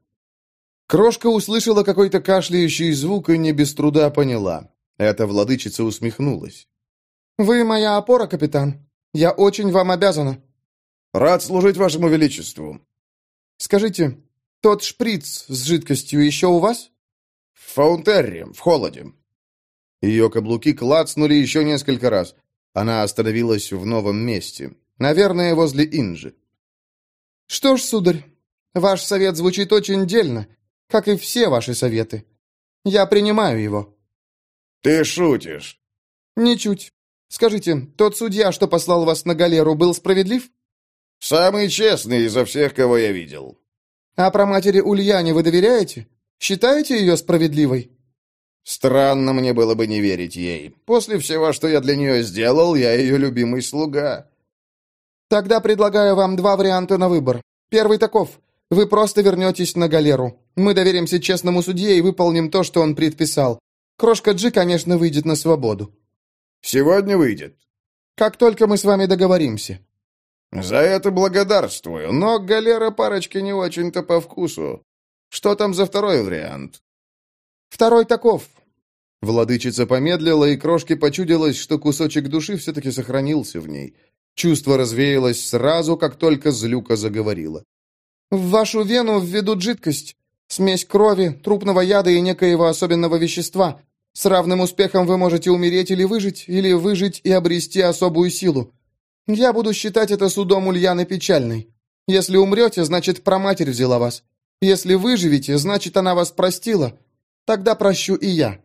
Крошка услышала какой-то кашляющий звук и не без труда поняла. Эта владычица усмехнулась. «Вы моя опора, капитан. Я очень вам обязана». «Рад служить вашему величеству». «Скажите, тот шприц с жидкостью еще у вас?» «В Фаунтерре, в холоде». Ее каблуки клацнули еще несколько раз. Она остановилась в новом месте. Наверное, возле Инжи. «Что ж, сударь, ваш совет звучит очень дельно, как и все ваши советы. Я принимаю его». «Ты шутишь?» «Ничуть. Скажите, тот судья, что послал вас на галеру, был справедлив?» «Самый честный изо всех, кого я видел». «А про матери Ульяне вы доверяете? Считаете ее справедливой?» «Странно мне было бы не верить ей. После всего, что я для нее сделал, я ее любимый слуга». «Тогда предлагаю вам два варианта на выбор. Первый таков. Вы просто вернетесь на галеру. Мы доверимся честному судье и выполним то, что он предписал. Крошка Джи, конечно, выйдет на свободу». «Сегодня выйдет». «Как только мы с вами договоримся». «За это благодарствую, но галера парочки не очень-то по вкусу. Что там за второй вариант?» «Второй таков». Владычица помедлила, и крошке почудилось, что кусочек души все-таки сохранился в ней. Чувство развеялось сразу, как только Злюка заговорила. «В вашу вену введут жидкость. Смесь крови, трупного яда и некоего особенного вещества. С равным успехом вы можете умереть или выжить, или выжить и обрести особую силу. Я буду считать это судом Ульяны печальной. Если умрете, значит, проматерь взяла вас. Если выживете, значит, она вас простила. Тогда прощу и я.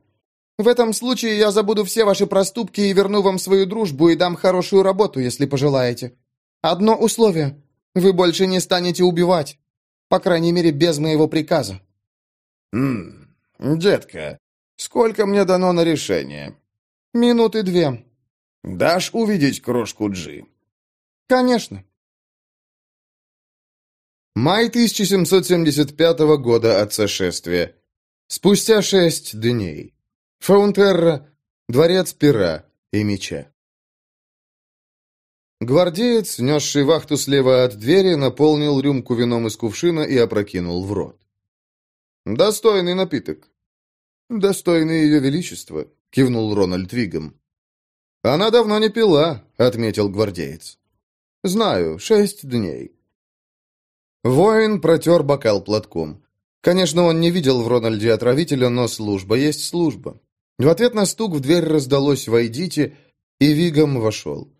В этом случае я забуду все ваши проступки и верну вам свою дружбу и дам хорошую работу, если пожелаете. Одно условие. Вы больше не станете убивать. По крайней мере, без моего приказа. «Ммм, детка, сколько мне дано на решение?» «Минуты две». «Дашь увидеть крошку Джи?» «Конечно». Май 1775 года от сошествия. Спустя шесть дней. Фаунтерра, дворец пера и меча. Гвардеец, несший вахту слева от двери, наполнил рюмку вином из кувшина и опрокинул в рот. «Достойный напиток». «Достойный ее величество», — кивнул Рональд Вигом. «Она давно не пила», — отметил гвардеец. «Знаю, шесть дней». Воин протер бокал платком. Конечно, он не видел в Рональде отравителя, но служба есть служба. В ответ на стук в дверь раздалось «Войдите», и Вигом вошел.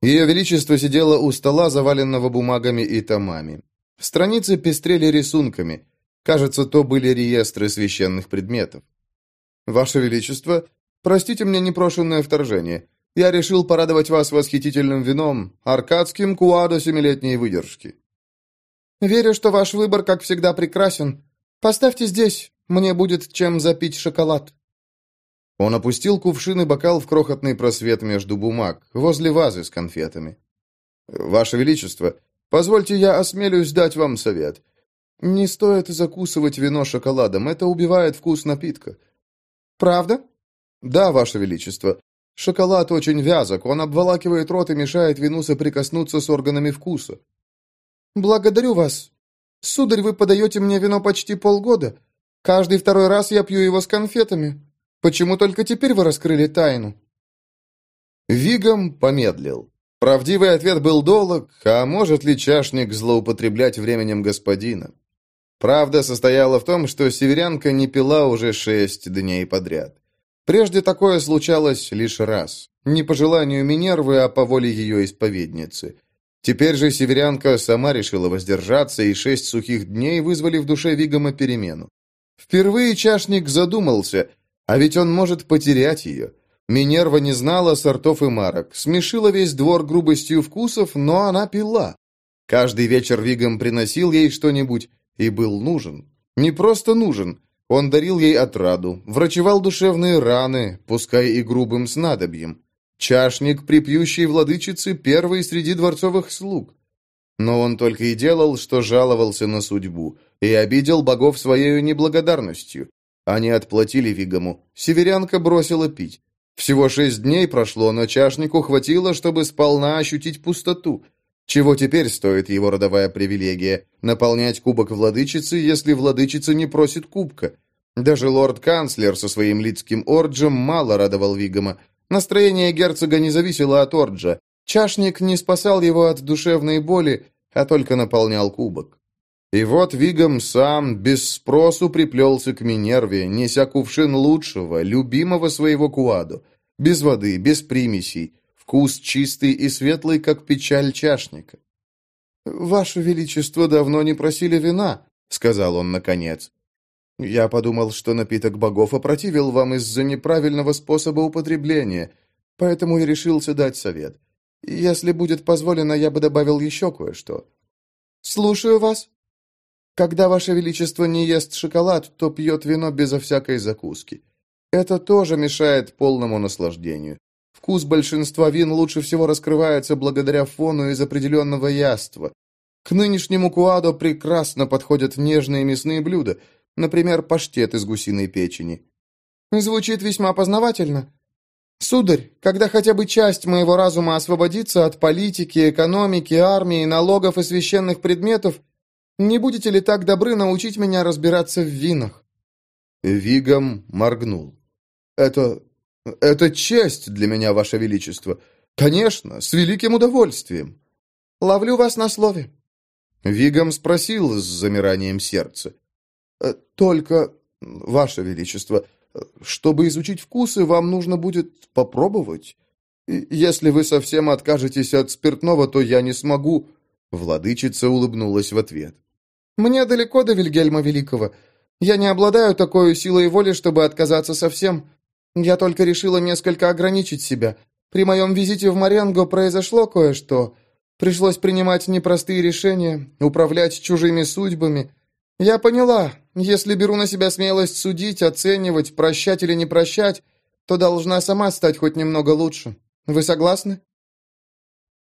Ее Величество сидело у стола, заваленного бумагами и томами. Страницы пестрели рисунками. Кажется, то были реестры священных предметов. «Ваше Величество, простите мне непрошенное вторжение. Я решил порадовать вас восхитительным вином, аркадским куадо семилетней выдержки». «Верю, что ваш выбор, как всегда, прекрасен. Поставьте здесь, мне будет чем запить шоколад». Он опустил кувшин и бокал в крохотный просвет между бумаг, возле вазы с конфетами. «Ваше Величество, позвольте я осмелюсь дать вам совет. Не стоит закусывать вино шоколадом, это убивает вкус напитка». «Правда?» «Да, Ваше Величество. Шоколад очень вязок, он обволакивает рот и мешает вину соприкоснуться с органами вкуса». «Благодарю вас. Сударь, вы подаете мне вино почти полгода. Каждый второй раз я пью его с конфетами. Почему только теперь вы раскрыли тайну?» Вигом помедлил. Правдивый ответ был долг, а может ли чашник злоупотреблять временем господина? Правда состояла в том, что северянка не пила уже шесть дней подряд. Прежде такое случалось лишь раз. Не по желанию Минервы, а по воле ее исповедницы. Теперь же северянка сама решила воздержаться, и шесть сухих дней вызвали в душе Вигома перемену. Впервые чашник задумался – а ведь он может потерять ее. Минерва не знала сортов и марок, смешила весь двор грубостью вкусов, но она пила. Каждый вечер Вигом приносил ей что-нибудь и был нужен. Не просто нужен, он дарил ей отраду, врачевал душевные раны, пускай и грубым снадобьем. Чашник при пьющей владычице первый среди дворцовых слуг. Но он только и делал, что жаловался на судьбу, и обидел богов своей неблагодарностью. Они отплатили Вигаму. Северянка бросила пить. Всего шесть дней прошло, но чашнику хватило, чтобы сполна ощутить пустоту. Чего теперь стоит его родовая привилегия? Наполнять кубок владычицы, если владычица не просит кубка. Даже лорд-канцлер со своим лидским орджем мало радовал Вигама. Настроение герцога не зависело от орджа. Чашник не спасал его от душевной боли, а только наполнял кубок. И вот Вигам сам без спросу приплелся к Минерве, неся кувшин лучшего, любимого своего куаду. Без воды, без примесей, вкус чистый и светлый, как печаль чашника. «Ваше Величество давно не просили вина», — сказал он наконец. «Я подумал, что напиток богов опротивил вам из-за неправильного способа употребления, поэтому и решился дать совет. Если будет позволено, я бы добавил еще кое-что». «Слушаю вас». «Когда Ваше Величество не ест шоколад, то пьет вино безо всякой закуски. Это тоже мешает полному наслаждению. Вкус большинства вин лучше всего раскрывается благодаря фону из определенного яства. К нынешнему куадо прекрасно подходят нежные мясные блюда, например, паштет из гусиной печени. Звучит весьма познавательно. Сударь, когда хотя бы часть моего разума освободится от политики, экономики, армии, налогов и священных предметов, не будете ли так добры научить меня разбираться в винах?» Вигом моргнул. «Это... это честь для меня, Ваше Величество. Конечно, с великим удовольствием. Ловлю вас на слове». Вигом спросил с замиранием сердца. «Э, «Только, Ваше Величество, чтобы изучить вкусы, вам нужно будет попробовать. Если вы совсем откажетесь от спиртного, то я не смогу». Владычица улыбнулась в ответ. «Мне далеко до Вильгельма Великого. Я не обладаю такой силой воли, чтобы отказаться совсем. Я только решила несколько ограничить себя. При моем визите в Маренго произошло кое-что. Пришлось принимать непростые решения, управлять чужими судьбами. Я поняла, если беру на себя смелость судить, оценивать, прощать или не прощать, то должна сама стать хоть немного лучше. Вы согласны?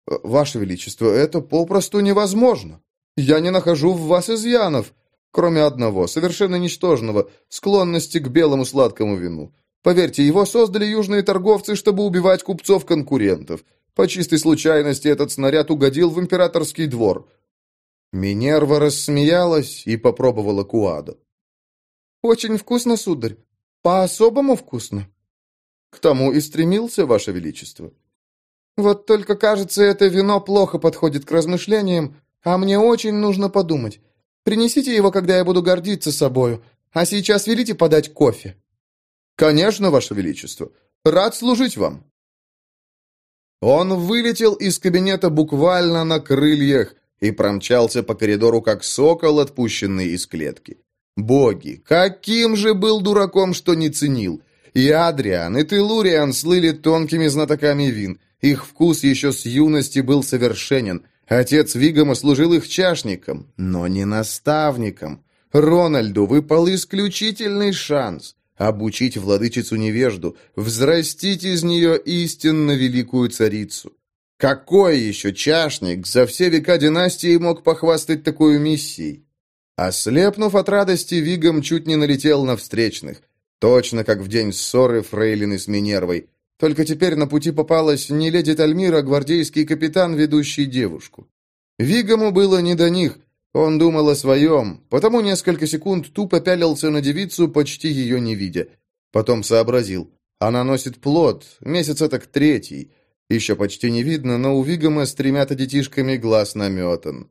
Ваше Величество, это попросту невозможно. Я не нахожу в вас изъянов, кроме одного, совершенно ничтожного, склонности к белому сладкому вину. Поверьте, его создали южные торговцы, чтобы убивать купцов-конкурентов. По чистой случайности этот снаряд угодил в императорский двор. Минерва рассмеялась и попробовала куадо. «Очень вкусно, сударь. По-особому вкусно». «К тому и стремился, Ваше Величество». «Вот только, кажется, это вино плохо подходит к размышлениям, а мне очень нужно подумать. Принесите его, когда я буду гордиться собою, а сейчас велите подать кофе». «Конечно, Ваше Величество. Рад служить вам». Он вылетел из кабинета буквально на крыльях, и промчался по коридору, как сокол, отпущенный из клетки. Боги, каким же был дураком, что не ценил! И Адриан, и Телуриан слыли тонкими знатоками вин. Их вкус еще с юности был совершенен. Отец Вигома служил их чашником, но не наставником. Рональду выпал исключительный шанс обучить владычицу-невежду, взрастить из нее истинно великую царицу. Какой еще чашник за все века династии мог похвастать такой миссией? Ослепнув от радости, Вигом чуть не налетел на встречных. Точно как в день ссоры Фрейлины с Минервой. Только теперь на пути попалась не леди Тальмира, а гвардейский капитан, ведущий девушку. Вигому было не до них. Он думал о своем, потому несколько секунд тупо пялился на девицу, почти ее не видя. Потом сообразил. Она носит плод, месяца так третий. Еще почти не видно, но у Вигома с тремя-то детишками глаз наметан.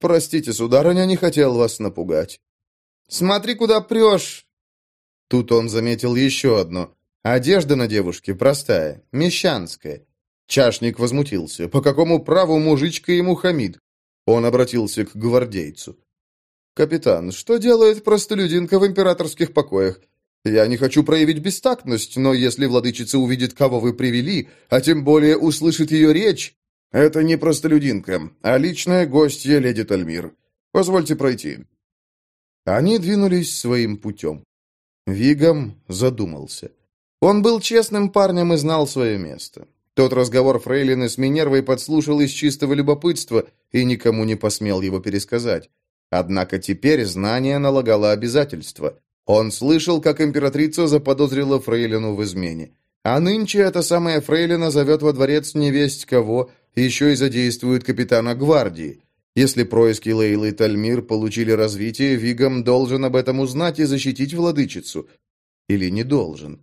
«Простите, сударыня, не хотел вас напугать». «Смотри, куда прешь!» Тут он заметил еще одно. Одежда на девушке простая, мещанская. Чашник возмутился. По какому праву мужичка ему хамит? Он обратился к гвардейцу. «Капитан, что делает простолюдинка в императорских покоях? Я не хочу проявить бестактность, но если владычица увидит, кого вы привели, а тем более услышит ее речь... Это не простолюдинка, а личная гостья леди Тальмир. Позвольте пройти. Они двинулись своим путем. Вигам задумался. Он был честным парнем и знал свое место. Тот разговор Фрейлины с Минервой подслушал из чистого любопытства и никому не посмел его пересказать. Однако теперь знание налагало обязательства. Он слышал, как императрица заподозрила Фрейлину в измене. А нынче эта самая Фрейлина зовет во дворец невесть кого, еще и задействует капитана гвардии. Если происки Лейлы и Тальмир получили развитие, Вигам должен об этом узнать и защитить владычицу. Или не должен.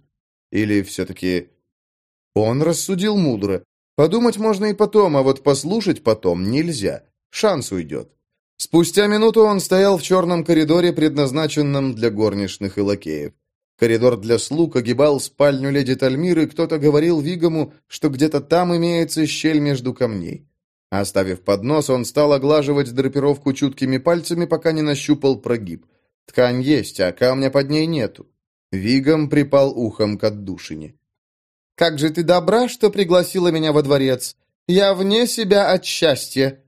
Или все-таки... Он рассудил мудро. Подумать можно и потом, а вот послушать потом нельзя. Шанс уйдет. Спустя минуту он стоял в черном коридоре, предназначенном для горничных и лакеев. Коридор для слуг огибал спальню леди Тальмиры, кто-то говорил Вигаму, что где-то там имеется щель между камней. Оставив поднос, он стал оглаживать драпировку чуткими пальцами, пока не нащупал прогиб. Ткань есть, а камня под ней нету. Вигам припал ухом к отдушине. «Как же ты добра, что пригласила меня во дворец! Я вне себя от счастья!»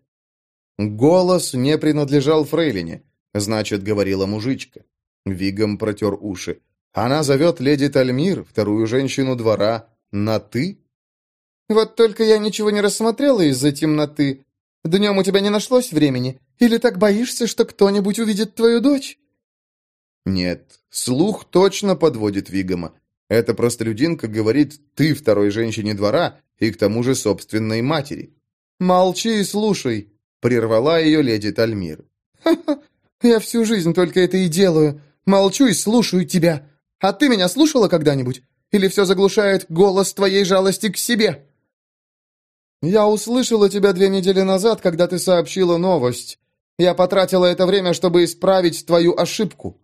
Голос не принадлежал Фрейлине, значит, говорила мужичка. Вигам протер уши. Она зовет леди Тальмир, вторую женщину двора, на «ты»? Вот только я ничего не рассмотрела из-за темноты. Днем у тебя не нашлось времени? Или так боишься, что кто-нибудь увидит твою дочь?» Нет, слух точно подводит Вигома. Эта простолюдинка говорит «ты второй женщине двора» и к тому же собственной матери. «Молчи и слушай», — прервала ее леди Тальмир. «Ха-ха, я всю жизнь только это и делаю. Молчу и слушаю тебя. А ты меня слушала когда-нибудь? Или все заглушает голос твоей жалости к себе?» «Я услышала тебя две недели назад, когда ты сообщила новость. Я потратила это время, чтобы исправить твою ошибку».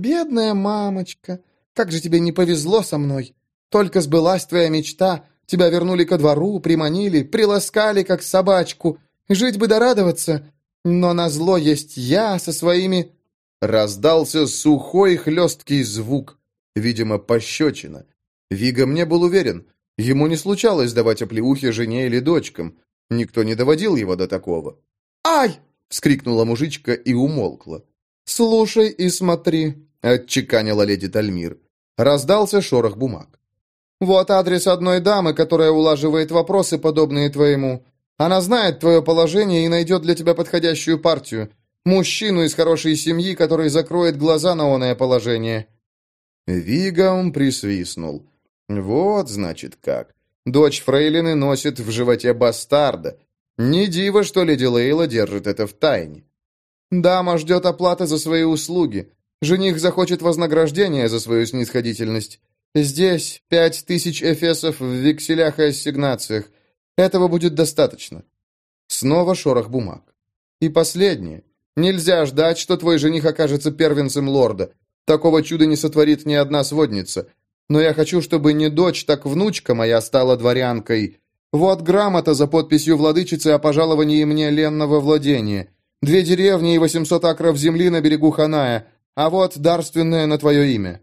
«Бедная мамочка, как же тебе не повезло со мной. Только сбылась твоя мечта, тебя вернули ко двору, приманили, приласкали, как собачку. Жить бы да радоваться, но на зло есть я со своими...» Раздался сухой хлесткий звук, видимо, пощечина. Вигам не был уверен, Ему не случалось давать оплеухи жене или дочкам. Никто не доводил его до такого. «Ай!» — вскрикнула мужичка и умолкла. «Слушай и смотри», — отчеканила леди Тальмир. Раздался шорох бумаг. «Вот адрес одной дамы, которая улаживает вопросы, подобные твоему. Она знает твое положение и найдет для тебя подходящую партию. Мужчину из хорошей семьи, который закроет глаза на оное положение». Вигам присвистнул. Вот, значит, как. Дочь Фрейлины носит в животе бастарда. Не диво, что леди Лейла держит это в тайне. Дама ждет оплаты за свои услуги. Жених захочет вознаграждения за свою снисходительность. Здесь пять тысяч эфесов в векселях и ассигнациях. Этого будет достаточно. Снова шорох бумаг. И последнее. Нельзя ждать, что твой жених окажется первенцем лорда. Такого чуда не сотворит ни одна сводница. Но я хочу, чтобы не дочь, так внучка моя стала дворянкой. Вот грамота за подписью владычицы о пожаловании мне ленного владения. Две деревни и восемьсот акров земли на берегу Ханая, а вот дарственное на твое имя».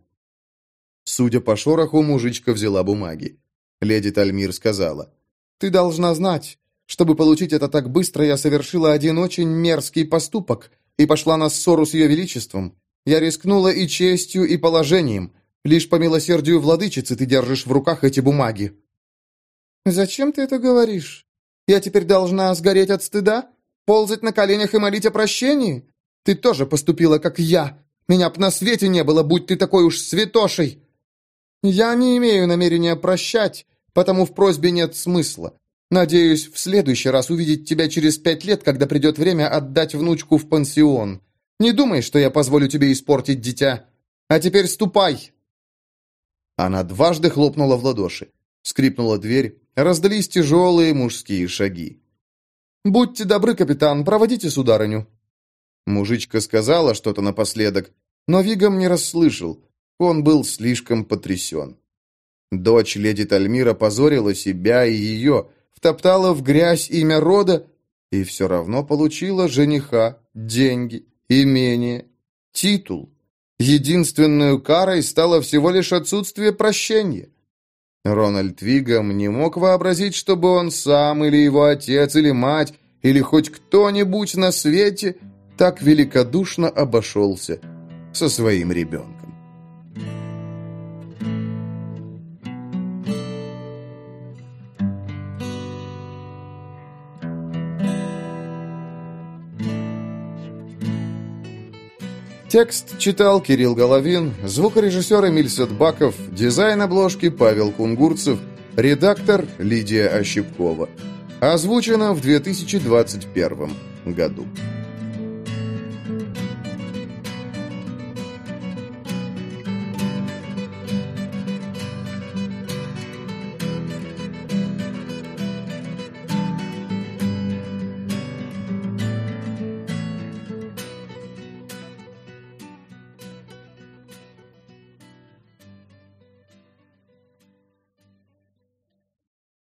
Судя по шороху, мужичка взяла бумаги. Леди Тальмир сказала, «Ты должна знать, чтобы получить это так быстро, я совершила один очень мерзкий поступок и пошла на ссору с ее величеством. Я рискнула и честью, и положением. Лишь по милосердию владычицы ты держишь в руках эти бумаги». «Зачем ты это говоришь? Я теперь должна сгореть от стыда? Ползать на коленях и молить о прощении? Ты тоже поступила, как я. Меня б на свете не было, будь ты такой уж святошей. Я не имею намерения прощать, потому в просьбе нет смысла. Надеюсь, в следующий раз увидеть тебя через пять лет, когда придет время отдать внучку в пансион. Не думай, что я позволю тебе испортить дитя. А теперь ступай, она дважды хлопнула в ладоши. Скрипнула дверь, раздались тяжелые мужские шаги. «Будьте добры, капитан, проводите сударыню». Мужичка сказала что-то напоследок, но Вигам не расслышал. Он был слишком потрясен. Дочь леди Тальмира позорила себя и ее, втоптала в грязь имя рода и все равно получила жениха, деньги, имение, титул. Единственной карой стало всего лишь отсутствие прощения. Рональд Вигам не мог вообразить, чтобы он сам, или его отец, или мать, или хоть кто-нибудь на свете так великодушно обошелся со своим ребенком. Текст читал Кирилл Головин, звукорежиссер Эмиль Садбаков, дизайн обложки Павел Кунгурцев, редактор Лидия Ощепкова. Озвучено в 2021 году.